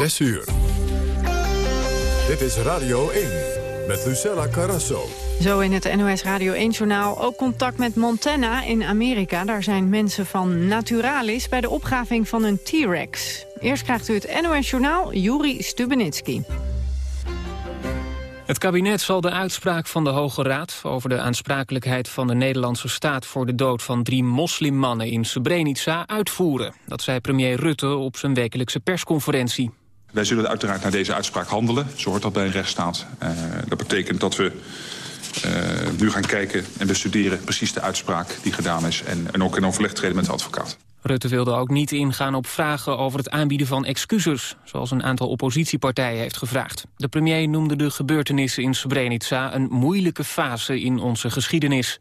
6 uur. Dit is Radio 1 met Lucella Carrasso. Zo in het NOS Radio 1-journaal ook contact met Montana in Amerika. Daar zijn mensen van Naturalis bij de opgraving van een T-Rex. Eerst krijgt u het NOS-journaal Juri Stubenitski. Het kabinet zal de uitspraak van de Hoge Raad... over de aansprakelijkheid van de Nederlandse staat... voor de dood van drie moslimmannen in Srebrenica uitvoeren. Dat zei premier Rutte op zijn wekelijkse persconferentie. Wij zullen uiteraard naar deze uitspraak handelen. Zo hoort dat bij een rechtsstaat. Uh, dat betekent dat we uh, nu gaan kijken en bestuderen precies de uitspraak die gedaan is. En, en ook in overleg treden met de advocaat. Rutte wilde ook niet ingaan op vragen over het aanbieden van excuses... zoals een aantal oppositiepartijen heeft gevraagd. De premier noemde de gebeurtenissen in Srebrenica... een moeilijke fase in onze geschiedenis.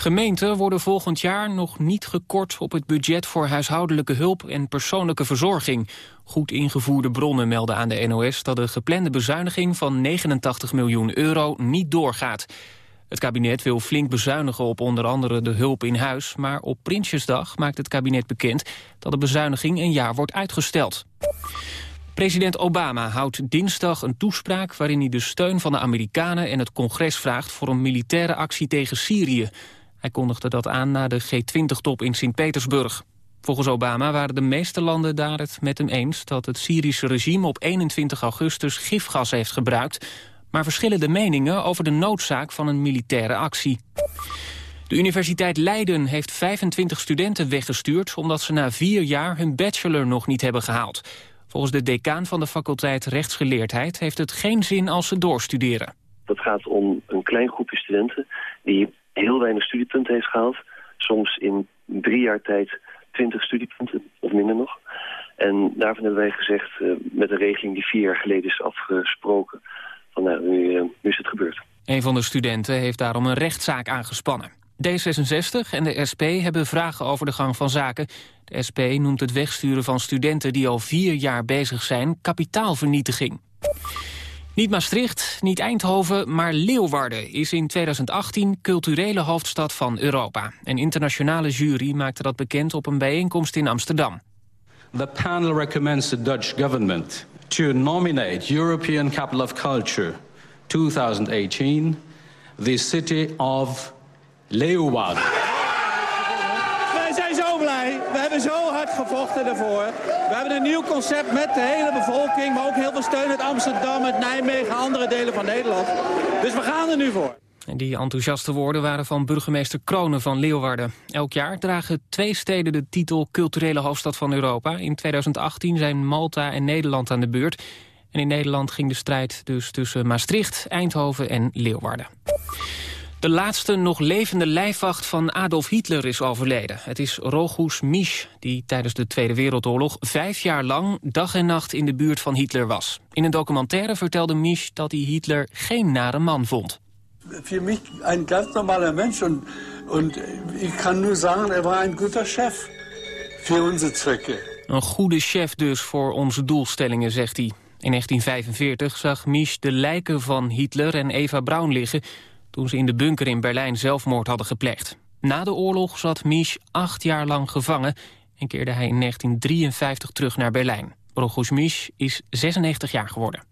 Gemeenten worden volgend jaar nog niet gekort op het budget voor huishoudelijke hulp en persoonlijke verzorging. Goed ingevoerde bronnen melden aan de NOS dat de geplande bezuiniging van 89 miljoen euro niet doorgaat. Het kabinet wil flink bezuinigen op onder andere de hulp in huis... maar op Prinsjesdag maakt het kabinet bekend dat de bezuiniging een jaar wordt uitgesteld. President Obama houdt dinsdag een toespraak waarin hij de steun van de Amerikanen en het congres vraagt voor een militaire actie tegen Syrië. Hij kondigde dat aan na de G20-top in Sint-Petersburg. Volgens Obama waren de meeste landen daar het met hem eens... dat het Syrische regime op 21 augustus gifgas heeft gebruikt... maar verschillen de meningen over de noodzaak van een militaire actie. De Universiteit Leiden heeft 25 studenten weggestuurd... omdat ze na vier jaar hun bachelor nog niet hebben gehaald. Volgens de decaan van de faculteit Rechtsgeleerdheid... heeft het geen zin als ze doorstuderen. Dat gaat om een klein groepje studenten... die studiepunten heeft gehaald. Soms in drie jaar tijd twintig studiepunten, of minder nog. En daarvan hebben wij gezegd, uh, met een regeling die vier jaar geleden is afgesproken... van nou, nu, uh, nu is het gebeurd. Een van de studenten heeft daarom een rechtszaak aangespannen. D66 en de SP hebben vragen over de gang van zaken. De SP noemt het wegsturen van studenten die al vier jaar bezig zijn kapitaalvernietiging. Niet Maastricht, niet Eindhoven, maar Leeuwarden is in 2018 culturele hoofdstad van Europa. Een internationale jury maakte dat bekend op een bijeenkomst in Amsterdam. The panel recommends the Dutch government to nominate European Capital of Culture 2018 the city of Leeuwarden. Wij zijn zo blij. We hebben zo hard gevochten daarvoor. We hebben een nieuw concept met de hele bevolking, maar ook heel veel steun uit Amsterdam, uit Nijmegen, andere delen van Nederland. Dus we gaan er nu voor. Die enthousiaste woorden waren van burgemeester Kronen van Leeuwarden. Elk jaar dragen twee steden de titel culturele hoofdstad van Europa. In 2018 zijn Malta en Nederland aan de beurt. En in Nederland ging de strijd dus tussen Maastricht, Eindhoven en Leeuwarden. De laatste nog levende lijfwacht van Adolf Hitler is overleden. Het is Rogus Misch, die tijdens de Tweede Wereldoorlog vijf jaar lang dag en nacht in de buurt van Hitler was. In een documentaire vertelde Misch dat hij Hitler geen nare man vond. Voor mij een ganz normaler mens en, en ik kan nu zeggen, er was een goede chef voor onze zwekken. Een goede chef dus voor onze doelstellingen, zegt hij. In 1945 zag Misch de lijken van Hitler en Eva Braun liggen toen ze in de bunker in Berlijn zelfmoord hadden gepleegd. Na de oorlog zat Misch acht jaar lang gevangen... en keerde hij in 1953 terug naar Berlijn. Rogus Misch is 96 jaar geworden.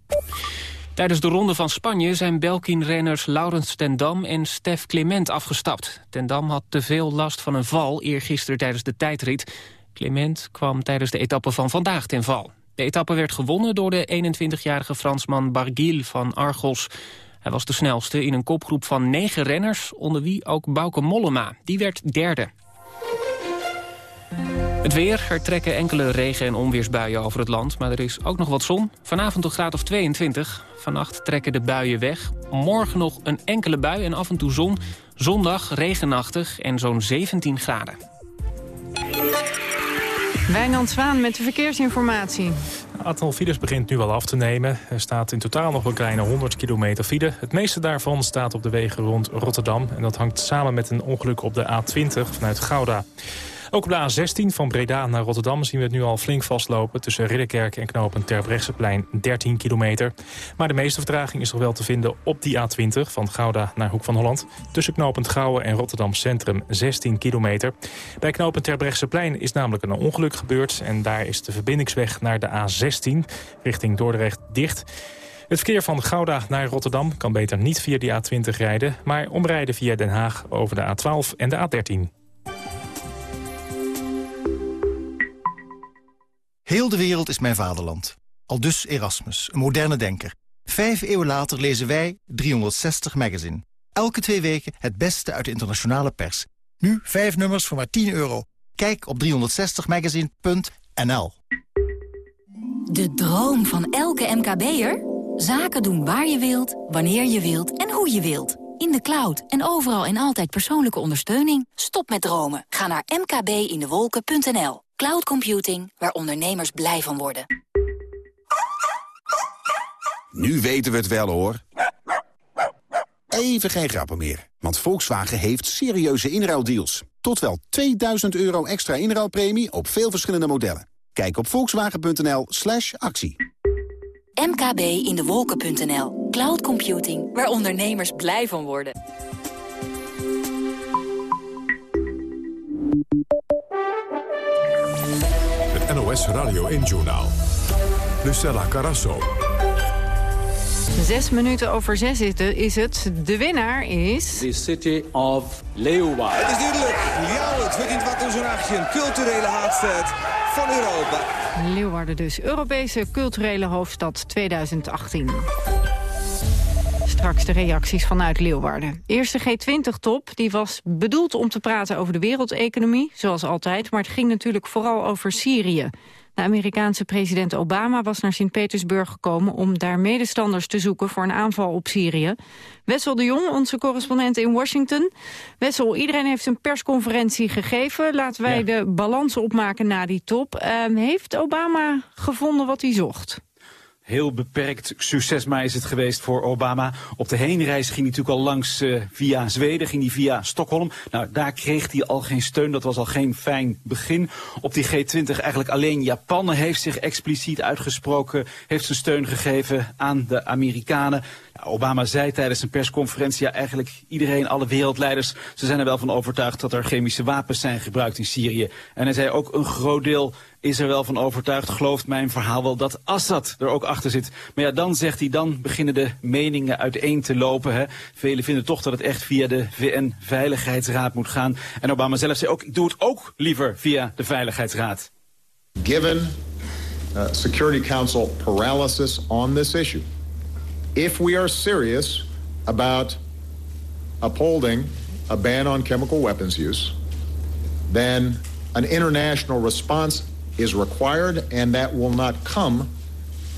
Tijdens de Ronde van Spanje zijn Belkin-renners Laurens ten Dam en Stef Clement afgestapt. Ten Dam had te veel last van een val eergisteren tijdens de tijdrit. Clement kwam tijdens de etappe van vandaag ten val. De etappe werd gewonnen door de 21-jarige Fransman Barguil van Argos. Hij was de snelste in een kopgroep van negen renners... onder wie ook Bauke Mollema. Die werd derde. Het weer, er trekken enkele regen- en onweersbuien over het land... maar er is ook nog wat zon. Vanavond een graad of 22. Vannacht trekken de buien weg. Morgen nog een enkele bui en af en toe zon. Zondag regenachtig en zo'n 17 graden. Wijnand Zwaan met de verkeersinformatie. Aantal files begint nu al af te nemen. Er staat in totaal nog een kleine 100 kilometer file. Het meeste daarvan staat op de wegen rond Rotterdam. En dat hangt samen met een ongeluk op de A20 vanuit Gouda. Ook op de A16 van Breda naar Rotterdam zien we het nu al flink vastlopen... tussen Ridderkerk en knopen Terbrechtseplein 13 kilometer. Maar de meeste vertraging is nog wel te vinden op die A20 van Gouda naar Hoek van Holland. Tussen knopend Gouwen en Rotterdam Centrum 16 kilometer. Bij knooppunt Terbrechtseplein is namelijk een ongeluk gebeurd... en daar is de verbindingsweg naar de A16 richting Dordrecht dicht... Het verkeer van Gouda naar Rotterdam kan beter niet via die A20 rijden... maar omrijden via Den Haag over de A12 en de A13. Heel de wereld is mijn vaderland. Al dus Erasmus, een moderne denker. Vijf eeuwen later lezen wij 360 Magazine. Elke twee weken het beste uit de internationale pers. Nu vijf nummers voor maar 10 euro. Kijk op 360magazine.nl De droom van elke MKB'er? Zaken doen waar je wilt, wanneer je wilt en hoe je wilt. In de cloud en overal en altijd persoonlijke ondersteuning. Stop met dromen. Ga naar mkbindewolken.nl. Cloud computing, waar ondernemers blij van worden. Nu weten we het wel, hoor. Even geen grappen meer, want Volkswagen heeft serieuze inruildeals. Tot wel 2000 euro extra inruilpremie op veel verschillende modellen. Kijk op volkswagen.nl slash actie. mkbindewolken.nl. Cloud computing, waar ondernemers blij van worden. Het NOS Radio 1-journaal. Lucella Carasso. Zes minuten over zes is het. De winnaar is... The city of Leeuwarden. Het is duidelijk. Ja, het verdient wat in zo'n achtje. Een culturele haatstad van Europa. Leeuwarden dus. Europese culturele hoofdstad 2018. Straks de reacties vanuit Leeuwarden. Eerste G20-top die was bedoeld om te praten over de wereldeconomie, zoals altijd. Maar het ging natuurlijk vooral over Syrië. De Amerikaanse president Obama was naar Sint-Petersburg gekomen... om daar medestanders te zoeken voor een aanval op Syrië. Wessel de Jong, onze correspondent in Washington. Wessel, iedereen heeft een persconferentie gegeven. Laten wij de balans opmaken na die top. Uh, heeft Obama gevonden wat hij zocht? Heel beperkt succes maar is het geweest voor Obama. Op de heenreis ging hij natuurlijk al langs uh, via Zweden, ging hij via Stockholm. Nou, daar kreeg hij al geen steun, dat was al geen fijn begin. Op die G20 eigenlijk alleen Japan heeft zich expliciet uitgesproken, heeft zijn steun gegeven aan de Amerikanen. Obama zei tijdens een persconferentie, ja eigenlijk iedereen, alle wereldleiders, ze zijn er wel van overtuigd dat er chemische wapens zijn gebruikt in Syrië. En hij zei ook een groot deel is er wel van overtuigd, gelooft mijn verhaal wel, dat Assad er ook achter zit. Maar ja, dan zegt hij, dan beginnen de meningen uiteen te lopen. Hè. Velen vinden toch dat het echt via de VN-veiligheidsraad moet gaan. En Obama zelf zei ook, ik doe het ook liever via de Veiligheidsraad. Given uh, Security Council paralysis on this issue, if we are serious about upholding a ban on chemical weapons use, then an international response is required, and that will not come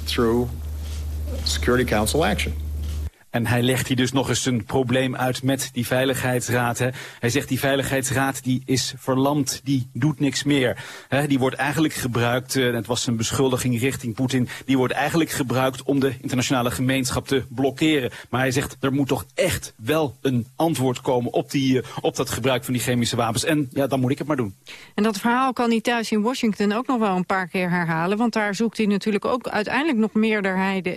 through Security Council action. En hij legt hier dus nog eens een probleem uit met die Veiligheidsraad. Hè. Hij zegt die Veiligheidsraad die is verlamd, die doet niks meer. Hè, die wordt eigenlijk gebruikt, uh, het was een beschuldiging richting Poetin... die wordt eigenlijk gebruikt om de internationale gemeenschap te blokkeren. Maar hij zegt er moet toch echt wel een antwoord komen op, die, uh, op dat gebruik van die chemische wapens. En ja, dan moet ik het maar doen. En dat verhaal kan hij thuis in Washington ook nog wel een paar keer herhalen. Want daar zoekt hij natuurlijk ook uiteindelijk nog meerderheden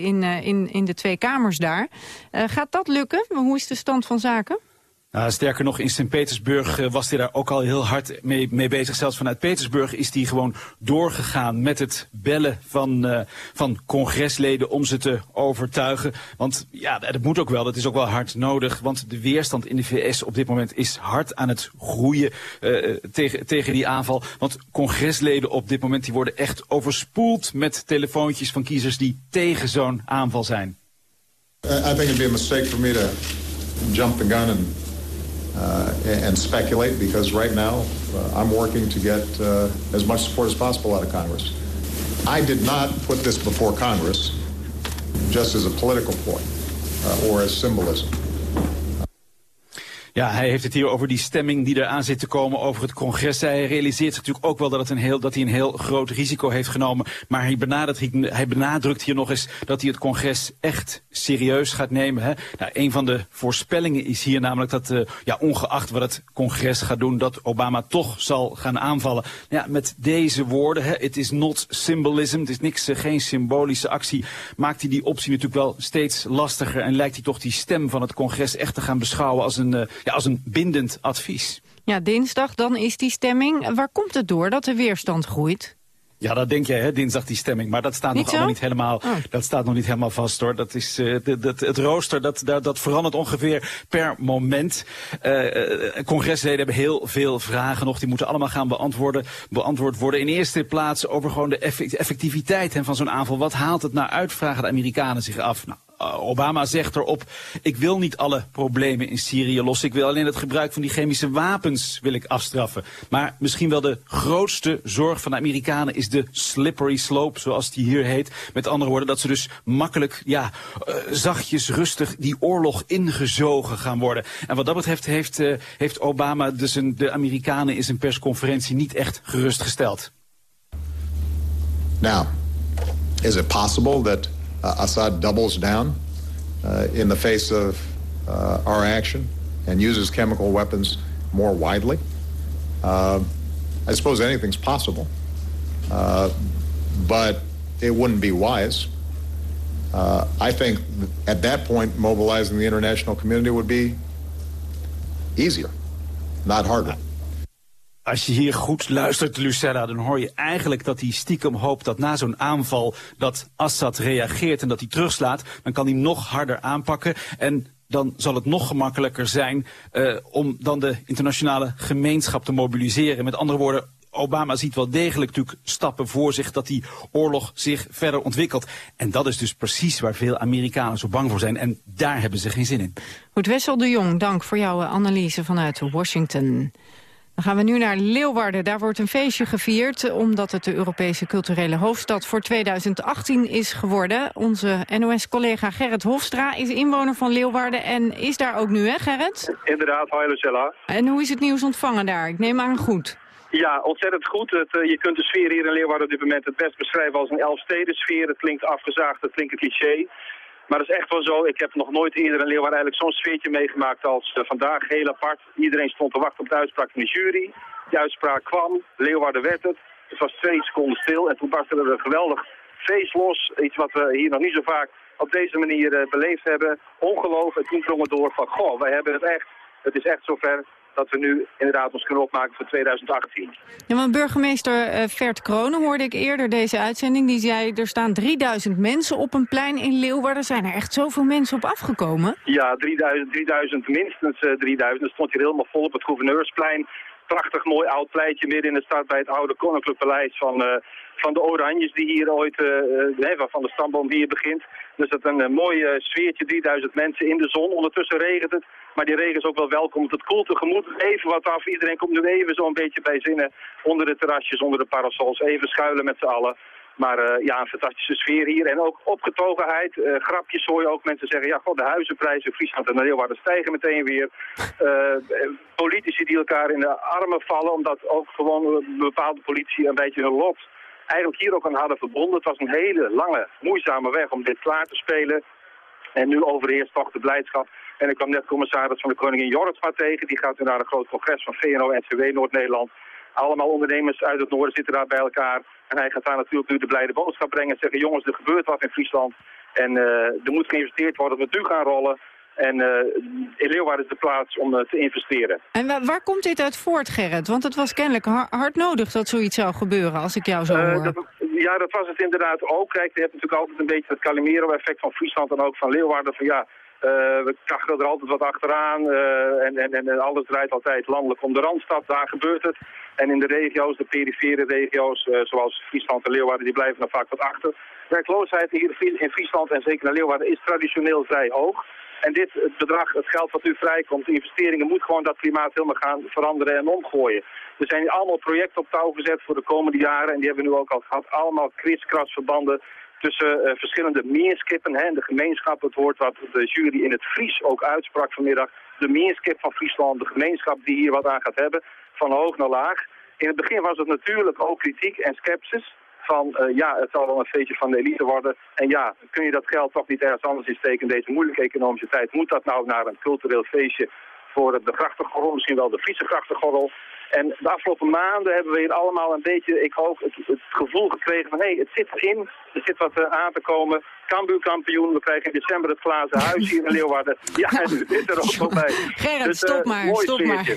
in, uh, in, in de twee kamers Uh, gaat dat lukken? Hoe is de stand van zaken? Nou, sterker nog, in Sint-Petersburg uh, was hij daar ook al heel hard mee, mee, bezig. Zelfs vanuit Petersburg is hij gewoon doorgegaan met het bellen van, uh, van congresleden om ze te overtuigen. Want ja, dat moet ook wel, dat is ook wel hard nodig. Want de weerstand in de VS op dit moment is hard aan het groeien tegen, tegen die aanval. Want congresleden op dit moment die worden echt overspoeld met telefoontjes van kiezers die tegen zo'n aanval zijn. I think it'd be a mistake for me to jump the gun and uh, and speculate because right now uh, I'm working to get uh, as much support as possible out of Congress. I did not put this before Congress just as a political ploy uh, or as symbolism. Ja, hij heeft het hier over die stemming die eraan zit te komen over het congres. Hij realiseert zich natuurlijk ook wel dat, het een heel, dat hij een heel groot risico heeft genomen. Maar hij benadrukt, hij benadrukt hier nog eens dat hij het congres echt serieus gaat nemen. Hè. Nou, een van de voorspellingen is hier namelijk dat, uh, ja, ongeacht wat het congres gaat doen, dat Obama toch zal gaan aanvallen. Ja, met deze woorden, het is not symbolism, het is niks, uh, geen symbolische actie, maakt hij die optie natuurlijk wel steeds lastiger en lijkt hij toch die stem van het congres echt te gaan beschouwen als een, uh, ja, als een bindend advies. Ja, dinsdag, dan is die stemming. Waar komt het door dat de weerstand groeit? Ja, dat denk jij, hè, dinsdag die stemming. Maar dat staat nog allemaal niet helemaal, oh. dat staat nog niet helemaal vast, hoor. Dat is, uh, het rooster, dat, dat, dat verandert ongeveer per moment. Uh, congresleden hebben heel veel vragen nog. Die moeten allemaal gaan beantwoorden, beantwoord worden. In eerste plaats over gewoon de effectiviteit van zo'n aanval. Wat haalt het nou uit, vragen de Amerikanen zich af. Nou, eh, Obama zegt erop, ik wil niet alle problemen in Syrië lossen. Ik wil alleen het gebruik van die chemische wapens wil ik afstraffen. Maar misschien wel de grootste zorg van de Amerikanen is de slippery slope, zoals die hier heet. Met andere woorden, dat ze dus makkelijk, ja, uh, zachtjes, rustig die oorlog ingezogen gaan worden. En wat dat betreft heeft, uh, heeft Obama dus een, de Amerikanen in zijn persconferentie niet echt gerustgesteld. Now, is it possible that Assad doubles down uh, in the face of uh, our action and uses chemical weapons more widely. I suppose anything's possible, but it wouldn't be wise. Uh, I think at that point, mobilizing the international community would be easier, not harder. Als je hier goed luistert, Lucella, dan hoor je eigenlijk dat hij stiekem hoopt dat na zo'n aanval dat Assad reageert en dat hij terugslaat. Dan kan hij nog harder aanpakken en dan zal het nog gemakkelijker zijn uh, om dan de internationale gemeenschap te mobiliseren. Met andere woorden, Obama ziet wel degelijk natuurlijk stappen voor zich dat die oorlog zich verder ontwikkelt. En dat is dus precies waar veel Amerikanen zo bang voor zijn. En daar hebben ze geen zin in. Goed, Wessel de Jong, dank voor jouw analyse vanuit Washington. Dan gaan we nu naar Leeuwarden. Daar wordt een feestje gevierd omdat het de Europese culturele hoofdstad voor 2018 is geworden. Onze NOS-collega Gerrit Hofstra is inwoner van Leeuwarden en is daar ook nu, hè Gerrit? Inderdaad, hoi Lucella. En hoe is het nieuws ontvangen daar? Ik neem aan goed. Ja, ontzettend goed. Het, uh, je kunt de sfeer hier in Leeuwarden op dit moment het best beschrijven als een Elfsteden-sfeer. Het klinkt afgezaagd, het klinkt een cliché. Maar dat is echt wel zo. Ik heb nog nooit eerder in Leeuwarden eigenlijk zo'n sfeertje meegemaakt als uh, vandaag. Heel apart. Iedereen stond te wachten op de uitspraak van de jury. Die uitspraak kwam. Leeuwarden werd het. Het was twee seconden stil. En toen barstte er een geweldig feest los. Iets wat we hier nog niet zo vaak op deze manier uh, beleefd hebben. Ongeloof. En toen drongen door van, goh, wij hebben het echt. Het is echt zover dat we nu inderdaad ons kunnen opmaken voor 2018. Ja, want burgemeester uh, Vert Kronen hoorde ik eerder deze uitzending. Die zei, er staan 3000 mensen op een plein in Leeuwarden. Zijn er echt zoveel mensen op afgekomen? Ja, 3000, 3000 minstens uh, 3000. Er stond hier helemaal vol op het gouverneursplein. Prachtig mooi oud pleitje midden in de stad bij het oude koninklijk paleis van... Uh, van de Oranjes die hier ooit, uh, van de stamboom hier begint. Dus dat een uh, mooi sfeertje, 3000 mensen in de zon. Ondertussen regent het, maar die regen is ook wel welkom. Het koelt tegemoet even wat af. Iedereen komt nu even zo'n beetje bij zinnen onder de terrasjes, onder de parasols. Even schuilen met z'n allen. Maar uh, ja, een fantastische sfeer hier. En ook opgetogenheid. Uh, grapjes hoor je ook mensen zeggen... ja, god, de huizenprijzen Friesland en Leeuwarden stijgen meteen weer. Uh, politici die elkaar in de armen vallen... omdat ook gewoon bepaalde politici een beetje hun lot eigenlijk hier ook aan hadden verbonden. Het was een hele lange, moeizame weg om dit klaar te spelen. En nu overheerst toch de blijdschap. En ik kwam net commissaris van de Koningin Jorritsma tegen. Die gaat nu naar een groot congres van VNO-NCW Noord-Nederland. Allemaal ondernemers uit het noorden zitten daar bij elkaar. En hij gaat daar natuurlijk nu de blijde boodschap brengen en zeggen... jongens, er gebeurt wat in Friesland. En uh, er moet geïnvesteerd worden, we nu gaan rollen. En uh, in Leeuwarden is de plaats om uh, te investeren. En waar, waar, komt dit uit voort, Gerrit? Want het was kennelijk hard nodig dat zoiets zou gebeuren, als ik jou zo hoor. Dat, ja, dat was het inderdaad ook. Kijk, je hebt natuurlijk altijd een beetje het Calimero-effect van Friesland en ook van Leeuwarden. Van ja, we kachelen er altijd wat achteraan en, en, en alles draait altijd landelijk om de Randstad. Daar gebeurt het. En in de regio's, de perifere regio's, zoals Friesland en Leeuwarden, die blijven dan vaak wat achter. Werkloosheid hier in Friesland en zeker in Leeuwarden is traditioneel vrij hoog. En dit het bedrag, het geld wat nu vrijkomt, investeringen, moet gewoon dat klimaat helemaal gaan veranderen en omgooien. Er zijn allemaal projecten op touw gezet voor de komende jaren en die hebben we nu ook al gehad. Allemaal kriskras-verbanden tussen uh, verschillende meerskippen hè, de gemeenschap. Het woord wat de jury in het Fries ook uitsprak vanmiddag. de meerskip van Friesland, de gemeenschap die hier wat aan gaat hebben, van hoog naar laag. In het begin was het natuurlijk ook kritiek en sceptisch van uh, ja, het zal wel een feestje van de elite worden. En ja, kun je dat geld toch niet ergens anders insteken in deze moeilijke economische tijd? Moet dat nou naar een cultureel feestje voor de grachtengordel, misschien wel de Friese grachtengordel? En de afgelopen maanden hebben we hier allemaal een beetje, ik hoop, het, het gevoel gekregen van hé, hey, het zit erin, er zit wat uh, aan te komen. Cambuur kampioen, we krijgen in december het glazen huis hier in Leeuwarden. Ja, en nu is er ook wel bij. Gerrit, dus, uh, stop maar, stop maar.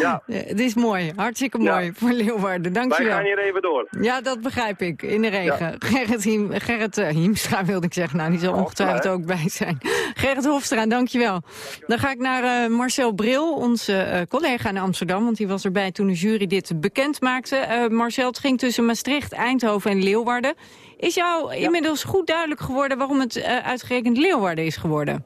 Ja. Het is mooi, hartstikke mooi ja. voor Leeuwarden, dankjewel. Wij gaan hier even door. Ja, dat begrijp ik, in de regen. Ja. Gerrit, Hiem, Gerrit uh, Hiemstra wilde ik zeggen, nou die zal ongetwijfeld ook bij zijn. Gerrit Hofstra, dankjewel. Dan ga ik naar Marcel Bril, onze collega in Amsterdam, want die was erbij toen de jury dit bekend maakte. Marcel, het ging tussen Maastricht, Eindhoven en Leeuwarden. Is jou inmiddels goed duidelijk geworden waarom het uh, uitgerekend Leeuwarden is geworden?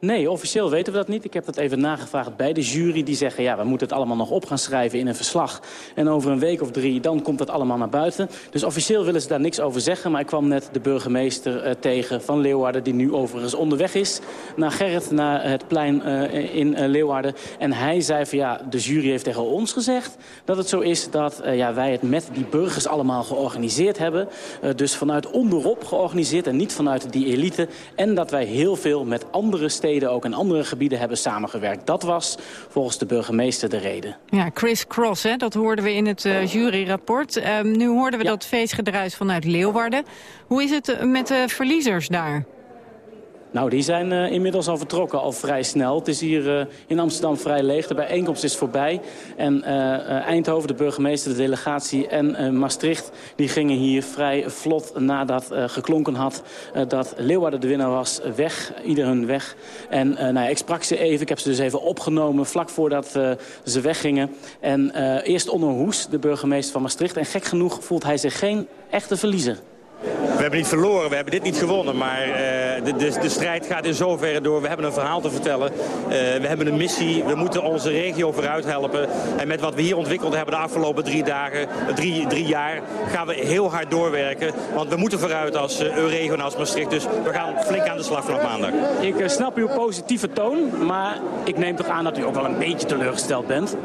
Nee, officieel weten we dat niet. Ik heb dat even nagevraagd bij de jury. Die zeggen, ja, we moeten het allemaal nog op gaan schrijven in een verslag. En over een week of drie, dan komt het allemaal naar buiten. Dus officieel willen ze daar niks over zeggen. Maar ik kwam net de burgemeester uh, tegen van Leeuwarden... die nu overigens onderweg is naar Gerrit, naar het plein uh, in uh, Leeuwarden. En hij zei van, ja, de jury heeft tegen ons gezegd... dat het zo is dat ja, wij het met die burgers allemaal georganiseerd hebben. dus vanuit onderop georganiseerd en niet vanuit die elite. En dat wij heel veel met andere steden ook in andere gebieden hebben samengewerkt. Dat was volgens de burgemeester de reden. Ja, Chris Cross, hè, dat hoorden we in het uh, juryrapport. Uh, nu hoorden we ja. dat feestgedruis vanuit Leeuwarden. Hoe is het met de verliezers daar? Nou, die zijn uh, inmiddels al vertrokken, al vrij snel. Het is hier uh, in Amsterdam vrij leeg. De bijeenkomst is voorbij. En uh, Eindhoven, de burgemeester, de delegatie en Maastricht... die gingen hier vrij vlot nadat geklonken had... dat Leeuwarden de winnaar was, weg. Ieder hun weg. En nou ja, ik sprak ze even. Ik heb ze dus even opgenomen vlak voordat ze weggingen. En eerst onder Hoes, de burgemeester van Maastricht. En gek genoeg voelt hij zich geen echte verliezer. We hebben niet verloren, we hebben dit niet gewonnen. Maar uh, de, de, de, strijd gaat in zoverre door. We hebben een verhaal te vertellen. Uh, we hebben een missie. We moeten onze regio vooruit helpen. En met wat we hier ontwikkeld hebben de afgelopen drie dagen, drie, drie jaar... gaan we heel hard doorwerken. Want we moeten vooruit als uh, Eurego en als Maastricht. Dus we gaan flink aan de slag vanaf maandag. Ik uh, snap uw positieve toon. Maar ik neem toch aan dat u ook wel een beetje teleurgesteld bent.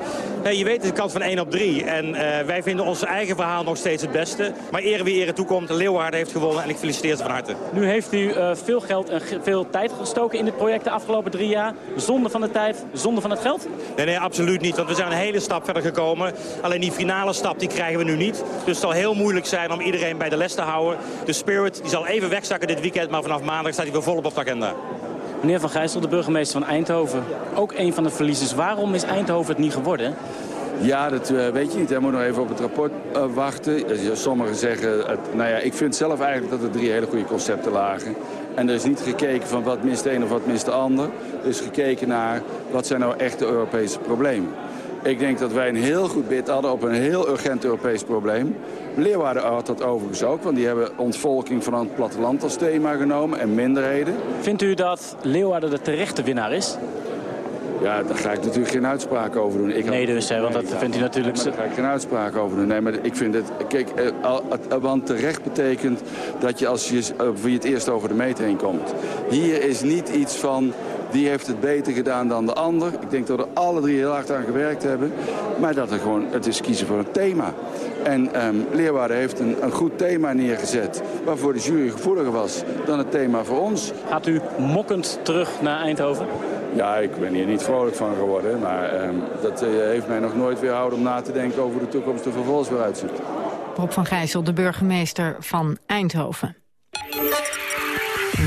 Nee, je weet, het kans van 1 op 3. En wij vinden ons eigen verhaal nog steeds het beste. Maar ere wie ere toekomt, Leeuwarden heeft gewonnen en ik feliciteer ze van harte. Nu heeft u uh, veel geld en veel tijd gestoken in dit project de afgelopen drie jaar. Zonde van de tijd, zonde van het geld? Nee, nee, absoluut niet. Want we zijn een hele stap verder gekomen. Alleen die finale stap die krijgen we nu niet. Dus het zal heel moeilijk zijn om iedereen bij de les te houden. De Spirit die zal even wegzakken dit weekend, maar vanaf maandag staat hij weer volop op de agenda. Meneer Van Gijssel, de burgemeester van Eindhoven. Ook een van de verliezers. Waarom is Eindhoven het niet geworden? Ja, dat uh, weet je niet. Hij moet nog even op het rapport uh, wachten. Sommigen zeggen, het, nou ja, ik vind zelf eigenlijk dat er drie hele goede concepten lagen. En er is niet gekeken van wat mist de een of wat mist de ander. Er is gekeken naar wat zijn nou echt de Europese problemen. Ik denk dat wij een heel goed bid hadden op een heel urgent Europees probleem. Leeuwarden had dat overigens ook, want die hebben ontvolking van het platteland als thema genomen en minderheden. Vindt u dat Leeuwarden de terechte winnaar is? Ja, daar ga ik natuurlijk geen uitspraak over doen. Ik nee, dus, hè, want dat vindt u natuurlijk... daar ga ik geen uitspraak over doen. Nee, maar ik vind het... Kijk, eh, want terecht betekent dat je als je, voor je het eerst over de meet heen komt. Hier is niet iets van die heeft het beter gedaan dan de ander. Ik denk dat er alle drie heel hard aan gewerkt hebben. Maar dat er gewoon, het is kiezen voor een thema. En um, Leeuwarden heeft een, een, goed thema neergezet... waarvoor de jury gevoeliger was dan het thema voor ons. Gaat u mokkend terug naar Eindhoven? Ja, ik ben hier niet vrolijk van geworden. Maar um, dat uh, heeft mij nog nooit weerhouden om na te denken over de toekomst er vervolgens weer uitziet. Rob van Gijssel, de burgemeester van Eindhoven.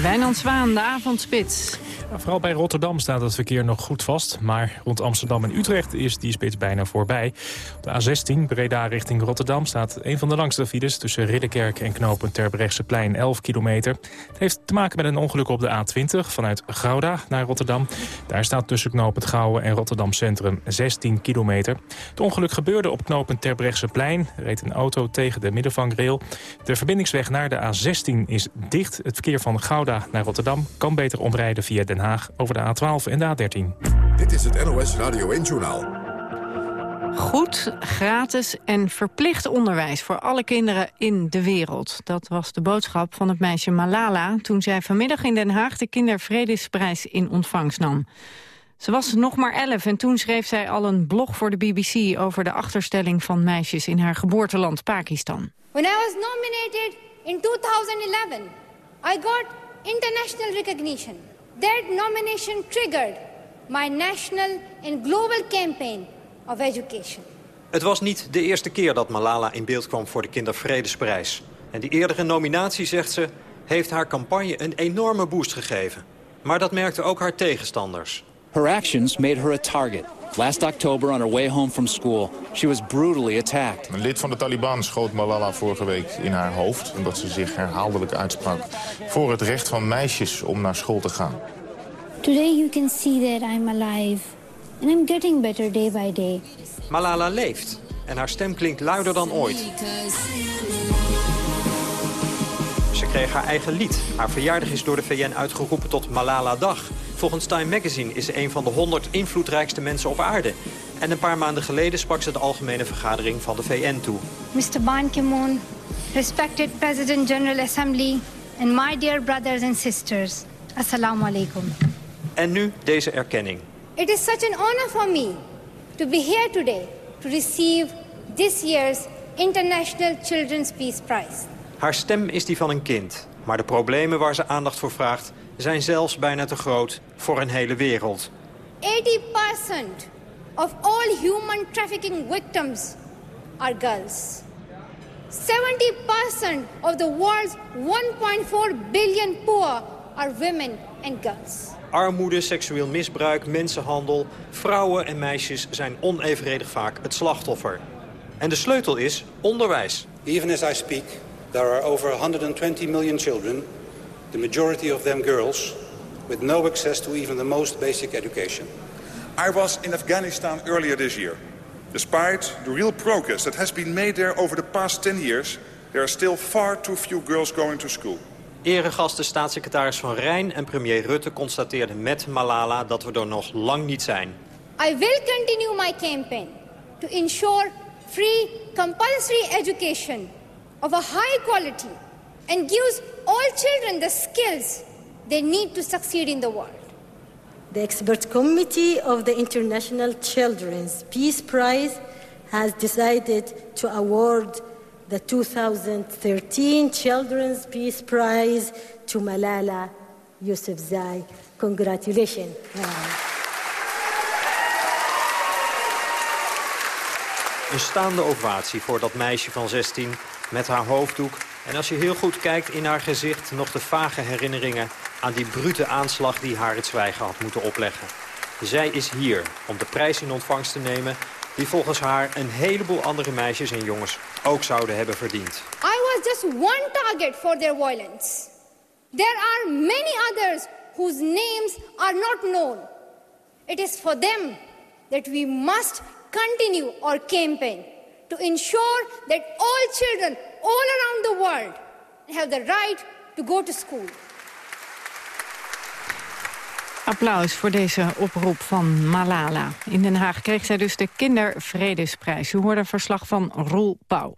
Wijnand Zwaan, de avondspits. Vooral bij Rotterdam staat het verkeer nog goed vast. Maar rond Amsterdam en Utrecht is die spits bijna voorbij. Op de A16, Breda richting Rotterdam, staat een van de langste files... tussen Ridderkerk en knopen Terbrechtseplein, 11 kilometer. Het heeft te maken met een ongeluk op de A20 vanuit Gouda naar Rotterdam. Daar staat tussen knooppunt Gouwen en Rotterdam Centrum 16 kilometer. Het ongeluk gebeurde op knooppunt Terbrechtseplein. Er reed een auto tegen de middenvangrail. De verbindingsweg naar de A16 is dicht. Het verkeer van Gouda naar Rotterdam kan beter omrijden via Den Haag over de A12 en de A13. Dit is het NOS Radio 1-journaal. Goed, gratis en verplicht onderwijs voor alle kinderen in de wereld. Dat was de boodschap van het meisje Malala... toen zij vanmiddag in Den Haag de Kindervredesprijs in ontvangst nam. Ze was nog maar elf en toen schreef zij al een blog voor de BBC... over de achterstelling van meisjes in haar geboorteland Pakistan. When I was nominated in 2011, I got international recognition. That nomination triggered my national and global campaign of education. Het was niet de eerste keer dat Malala in beeld kwam voor de Kindervredesprijs. En die eerdere nominatie, zegt ze, heeft haar campagne een enorme boost gegeven. Maar dat merkten ook haar tegenstanders. Her actions made her a target. Last October on her way home from school, she was brutally attacked. Een lid van de Taliban schoot Malala vorige week in haar hoofd... omdat ze zich herhaaldelijk uitsprak voor het recht van meisjes om naar school te gaan. Today you can see that I'm alive and I'm getting better day by day. Malala leeft en haar stem klinkt luider dan ooit. Ze kreeg haar eigen lied. Haar verjaardag is door de VN uitgeroepen tot Malala-dag. Volgens Time Magazine is ze een van de 100 invloedrijkste mensen op aarde. En een paar maanden geleden sprak ze de algemene vergadering van de VN toe. Mr. Ban Ki-moon, respected President General Assembly and my dear brothers and sisters. Assalamu alaikum. En nu deze erkenning. It is such an honor for me to be here today to receive this year's International Children's Peace Prize. Haar stem is die van een kind. Maar de problemen waar ze aandacht voor vraagt... zijn zelfs bijna te groot voor een hele wereld. 80% of all human trafficking victims are girls. 70% of the world's 1.4 billion poor are women and girls. Armoede, seksueel misbruik, mensenhandel... vrouwen en meisjes zijn onevenredig vaak het slachtoffer. En de sleutel is onderwijs. Even as I speak, there are over 120 million children... the majority of them girls... with no access to even the most basic education. I was in Afghanistan earlier this year. Despite the real progress that has been made there over the past 10 years... there are still far too few girls going to school. Eregasten staatssecretaris Van Rijn en premier Rutte constateerden met Malala dat we er nog lang niet zijn. I will continue my campaign to ensure free compulsory education of a high quality and gives all children the skills they need to succeed in the world. The expert committee of the International Children's Peace Prize has decided to award the 2013 Children's Peace Prize to Malala Yousafzai. Congratulations. Een staande ovatie voor dat meisje van 16 met haar hoofddoek. En als je heel goed kijkt in haar gezicht nog de vage herinneringen aan die brute aanslag die haar het zwijgen had moeten opleggen. Zij is hier om de prijs in ontvangst te nemen die volgens haar een heleboel andere meisjes en jongens ook zouden hebben verdiend. I was just one target for their violence. There are many others whose names are not known. It is for them that we must continue our campaign to ensure that all children all around the world have the right to go to school. Applaus voor deze oproep van Malala. In Den Haag kreeg zij dus de Kindervredesprijs. U hoorde een verslag van Roel Pauw.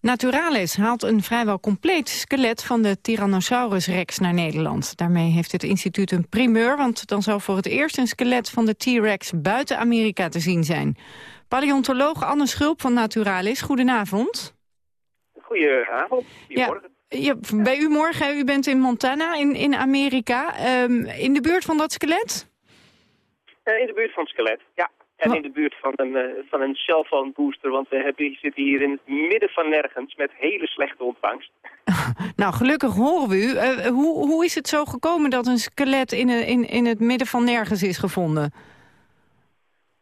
Naturalis haalt een vrijwel compleet skelet van de Tyrannosaurus rex naar Nederland. Daarmee heeft het instituut een primeur, want dan zal voor het eerst een skelet van de T-rex buiten Amerika te zien zijn. Paleontoloog Anne Schulp van Naturalis, goedenavond. Goedenavond, goedemorgen. Ja, bij u morgen, u bent in Montana in, in Amerika. Um, in de buurt van dat skelet? Uh, in de buurt van het skelet, ja. En in de buurt van een, uh, van een cellphone booster, want we hebben, zitten hier in het midden van nergens met hele slechte ontvangst. nou, gelukkig horen we u. Uh, hoe, hoe is het zo gekomen dat een skelet in, in, in het midden van nergens is gevonden?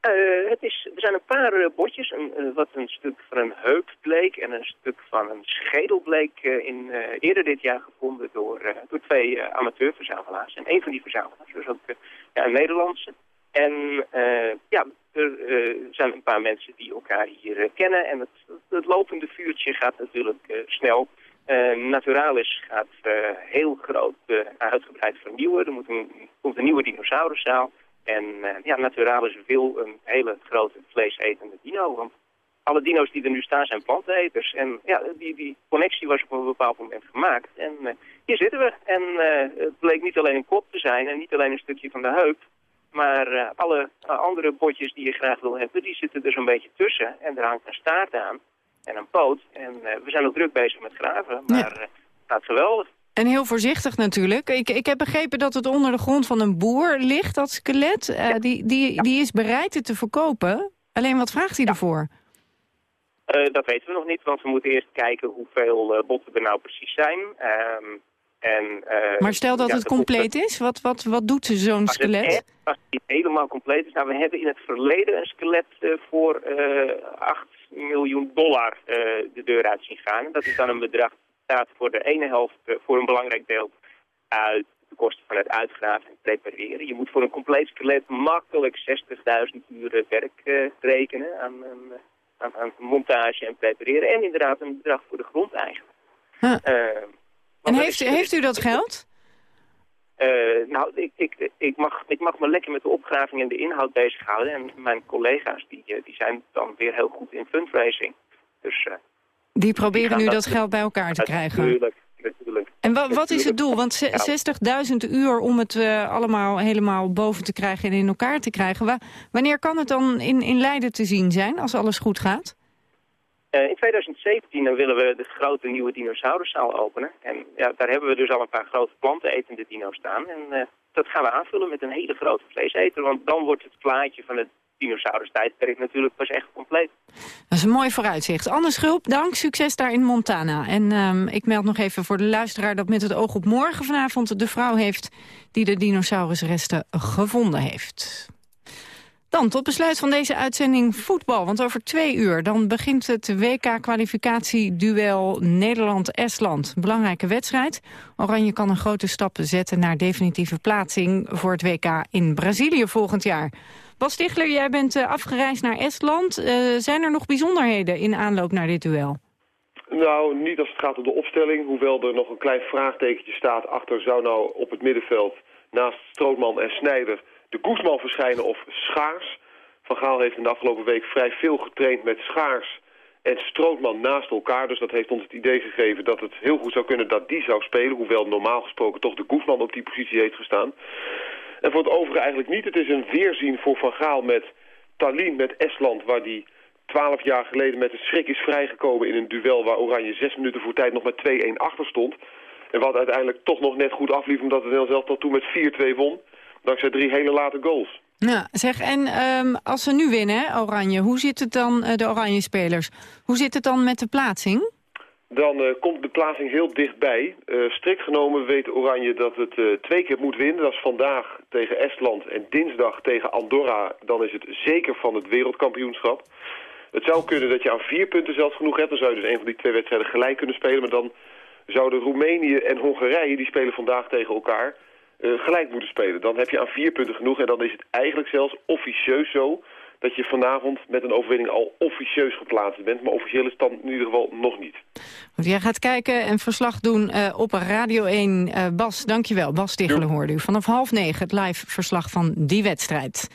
Uh, het is, er zijn een paar uh, botjes, een, uh, wat een stuk van een heup bleek en een stuk van een schedel bleek in, eerder dit jaar gevonden door, door twee amateurverzamelaars. En een van die verzamelaars was ook ja, een Nederlandse. En ja, er zijn een paar mensen die elkaar hier kennen en het, het, lopende vuurtje gaat natuurlijk snel. Naturalis gaat heel groot uitgebreid vernieuwen. Er moet komt een nieuwe dinosauruszaal. En uh, ja, Naturalis wil een hele grote vleesetende dino. Want alle dino's die er nu staan zijn planteneters. En ja, die, die connectie was op een bepaald moment gemaakt. En uh, hier zitten we. En uh, het bleek niet alleen een kop te zijn en niet alleen een stukje van de heup. Maar eh, alle eh, andere botjes die je graag wil hebben, die zitten er zo'n beetje tussen. En er hangt een staart aan en een poot. En eh, we zijn ook druk bezig met graven, maar eh, het gaat geweldig. En heel voorzichtig natuurlijk. Ik, ik heb begrepen dat het onder de grond van een boer ligt, dat skelet. Eh, die, die, die is bereid het te verkopen. Alleen wat vraagt hij ervoor? Eh, dat weten we nog niet, want we moeten eerst kijken hoeveel eh, botten er nou precies zijn. Ehm, en, Maar stel dat ja, het compleet is, wat, wat, wat doet zo'n het, skelet? als het niet helemaal compleet is. Nou, we hebben in het verleden een skelet voor eh 8 miljoen dollar de deur uit zien gaan. Dat is dan een bedrag staat voor de ene helft, eh, voor een belangrijk deel, uit de kosten van het uitgraven en prepareren. Je moet voor een compleet skelet makkelijk 60.000 uur werk eh, rekenen aan, aan, montage en prepareren. En inderdaad een bedrag voor de grondeigenaar. Eh, En heeft, is- heeft u dat geld? eh, nou, ik, ik, ik, mag, ik mag me lekker met de opgraving en de inhoud bezighouden. En mijn collega's die, eh, die zijn dan weer heel goed in fundraising. Dus, eh, Die proberen nu dat- geld bij elkaar te krijgen. Natuurlijk, natuurlijk. En wa- wat is het doel? Want ze- Ja. 60.000 uur om het eh, allemaal helemaal boven te krijgen en in elkaar te krijgen. Wa- wanneer kan het dan in, in Leiden te zien zijn, als alles goed gaat? Eh, in 2017 dan willen we de grote nieuwe dinosauruszaal openen. En ja, daar hebben we dus al een paar grote plantenetende dino's staan. En eh, dat gaan we aanvullen met een hele grote vleeseter. Want dan wordt het plaatje van het dinosaurus-tijdperk natuurlijk pas echt compleet. Dat is een mooi vooruitzicht. Anne Schulp, dank. Succes daar in Montana. En ehm, ik meld nog even voor de luisteraar dat met het oog op morgen vanavond de vrouw heeft die de dinosaurusresten gevonden heeft. Dan tot besluit van deze uitzending voetbal. Want over twee uur dan begint het WK-kwalificatieduel Nederland-Estland. Belangrijke wedstrijd. Oranje kan een grote stap zetten naar definitieve plaatsing voor het WK in Brazilië volgend jaar. Bas Stichler, jij bent eh, afgereisd naar Estland. Eh, zijn er nog bijzonderheden in aanloop naar dit duel? Nou, niet als het gaat om de opstelling. Hoewel er nog een klein vraagtekentje staat achter... zou nou op het middenveld naast Strootman en Snijder... de Koesman verschijnen of Schaars. Van Gaal heeft in de afgelopen week vrij veel getraind met Schaars en Strootman naast elkaar. Dus dat heeft ons het idee gegeven dat het heel goed zou kunnen dat die zou spelen. Hoewel normaal gesproken toch de Koesman op die positie heeft gestaan. En voor het overige eigenlijk niet. Het is een weerzien voor Van Gaal met Tallinn, met Estland... waar die twaalf jaar geleden met een schrik is vrijgekomen in een duel... waar Oranje zes minuten voor tijd nog met 2-1 achter stond. En wat uiteindelijk toch nog net goed afliep... omdat het heel zelf tot toen met 4-2 won. Dankzij drie hele late goals. Nou, zeg, en ehm, als ze nu winnen, hè, Oranje, hoe zit het dan, eh, de Oranje-spelers, hoe zit het dan met de plaatsing? Dan eh, komt de plaatsing heel dichtbij. Eh, strikt genomen weet Oranje dat het twee keer moet winnen. Dat is vandaag tegen Estland en dinsdag tegen Andorra. Dan is het zeker van het wereldkampioenschap. Het zou kunnen dat je aan vier punten zelfs genoeg hebt. Dan zou je dus een van die twee wedstrijden gelijk kunnen spelen. Maar dan zouden Roemenië en Hongarije, die spelen vandaag tegen elkaar, gelijk moeten spelen. Dan heb je aan vier punten genoeg. En dan is het eigenlijk zelfs officieus zo dat je vanavond met een overwinning al officieus geplaatst bent. Maar officieel is het dan in ieder geval nog niet. Want jij gaat kijken en verslag doen eh, op Radio 1. Eh, Bas, dankjewel. Bas Tichelen hoorde u. Vanaf half negen het live verslag van die wedstrijd.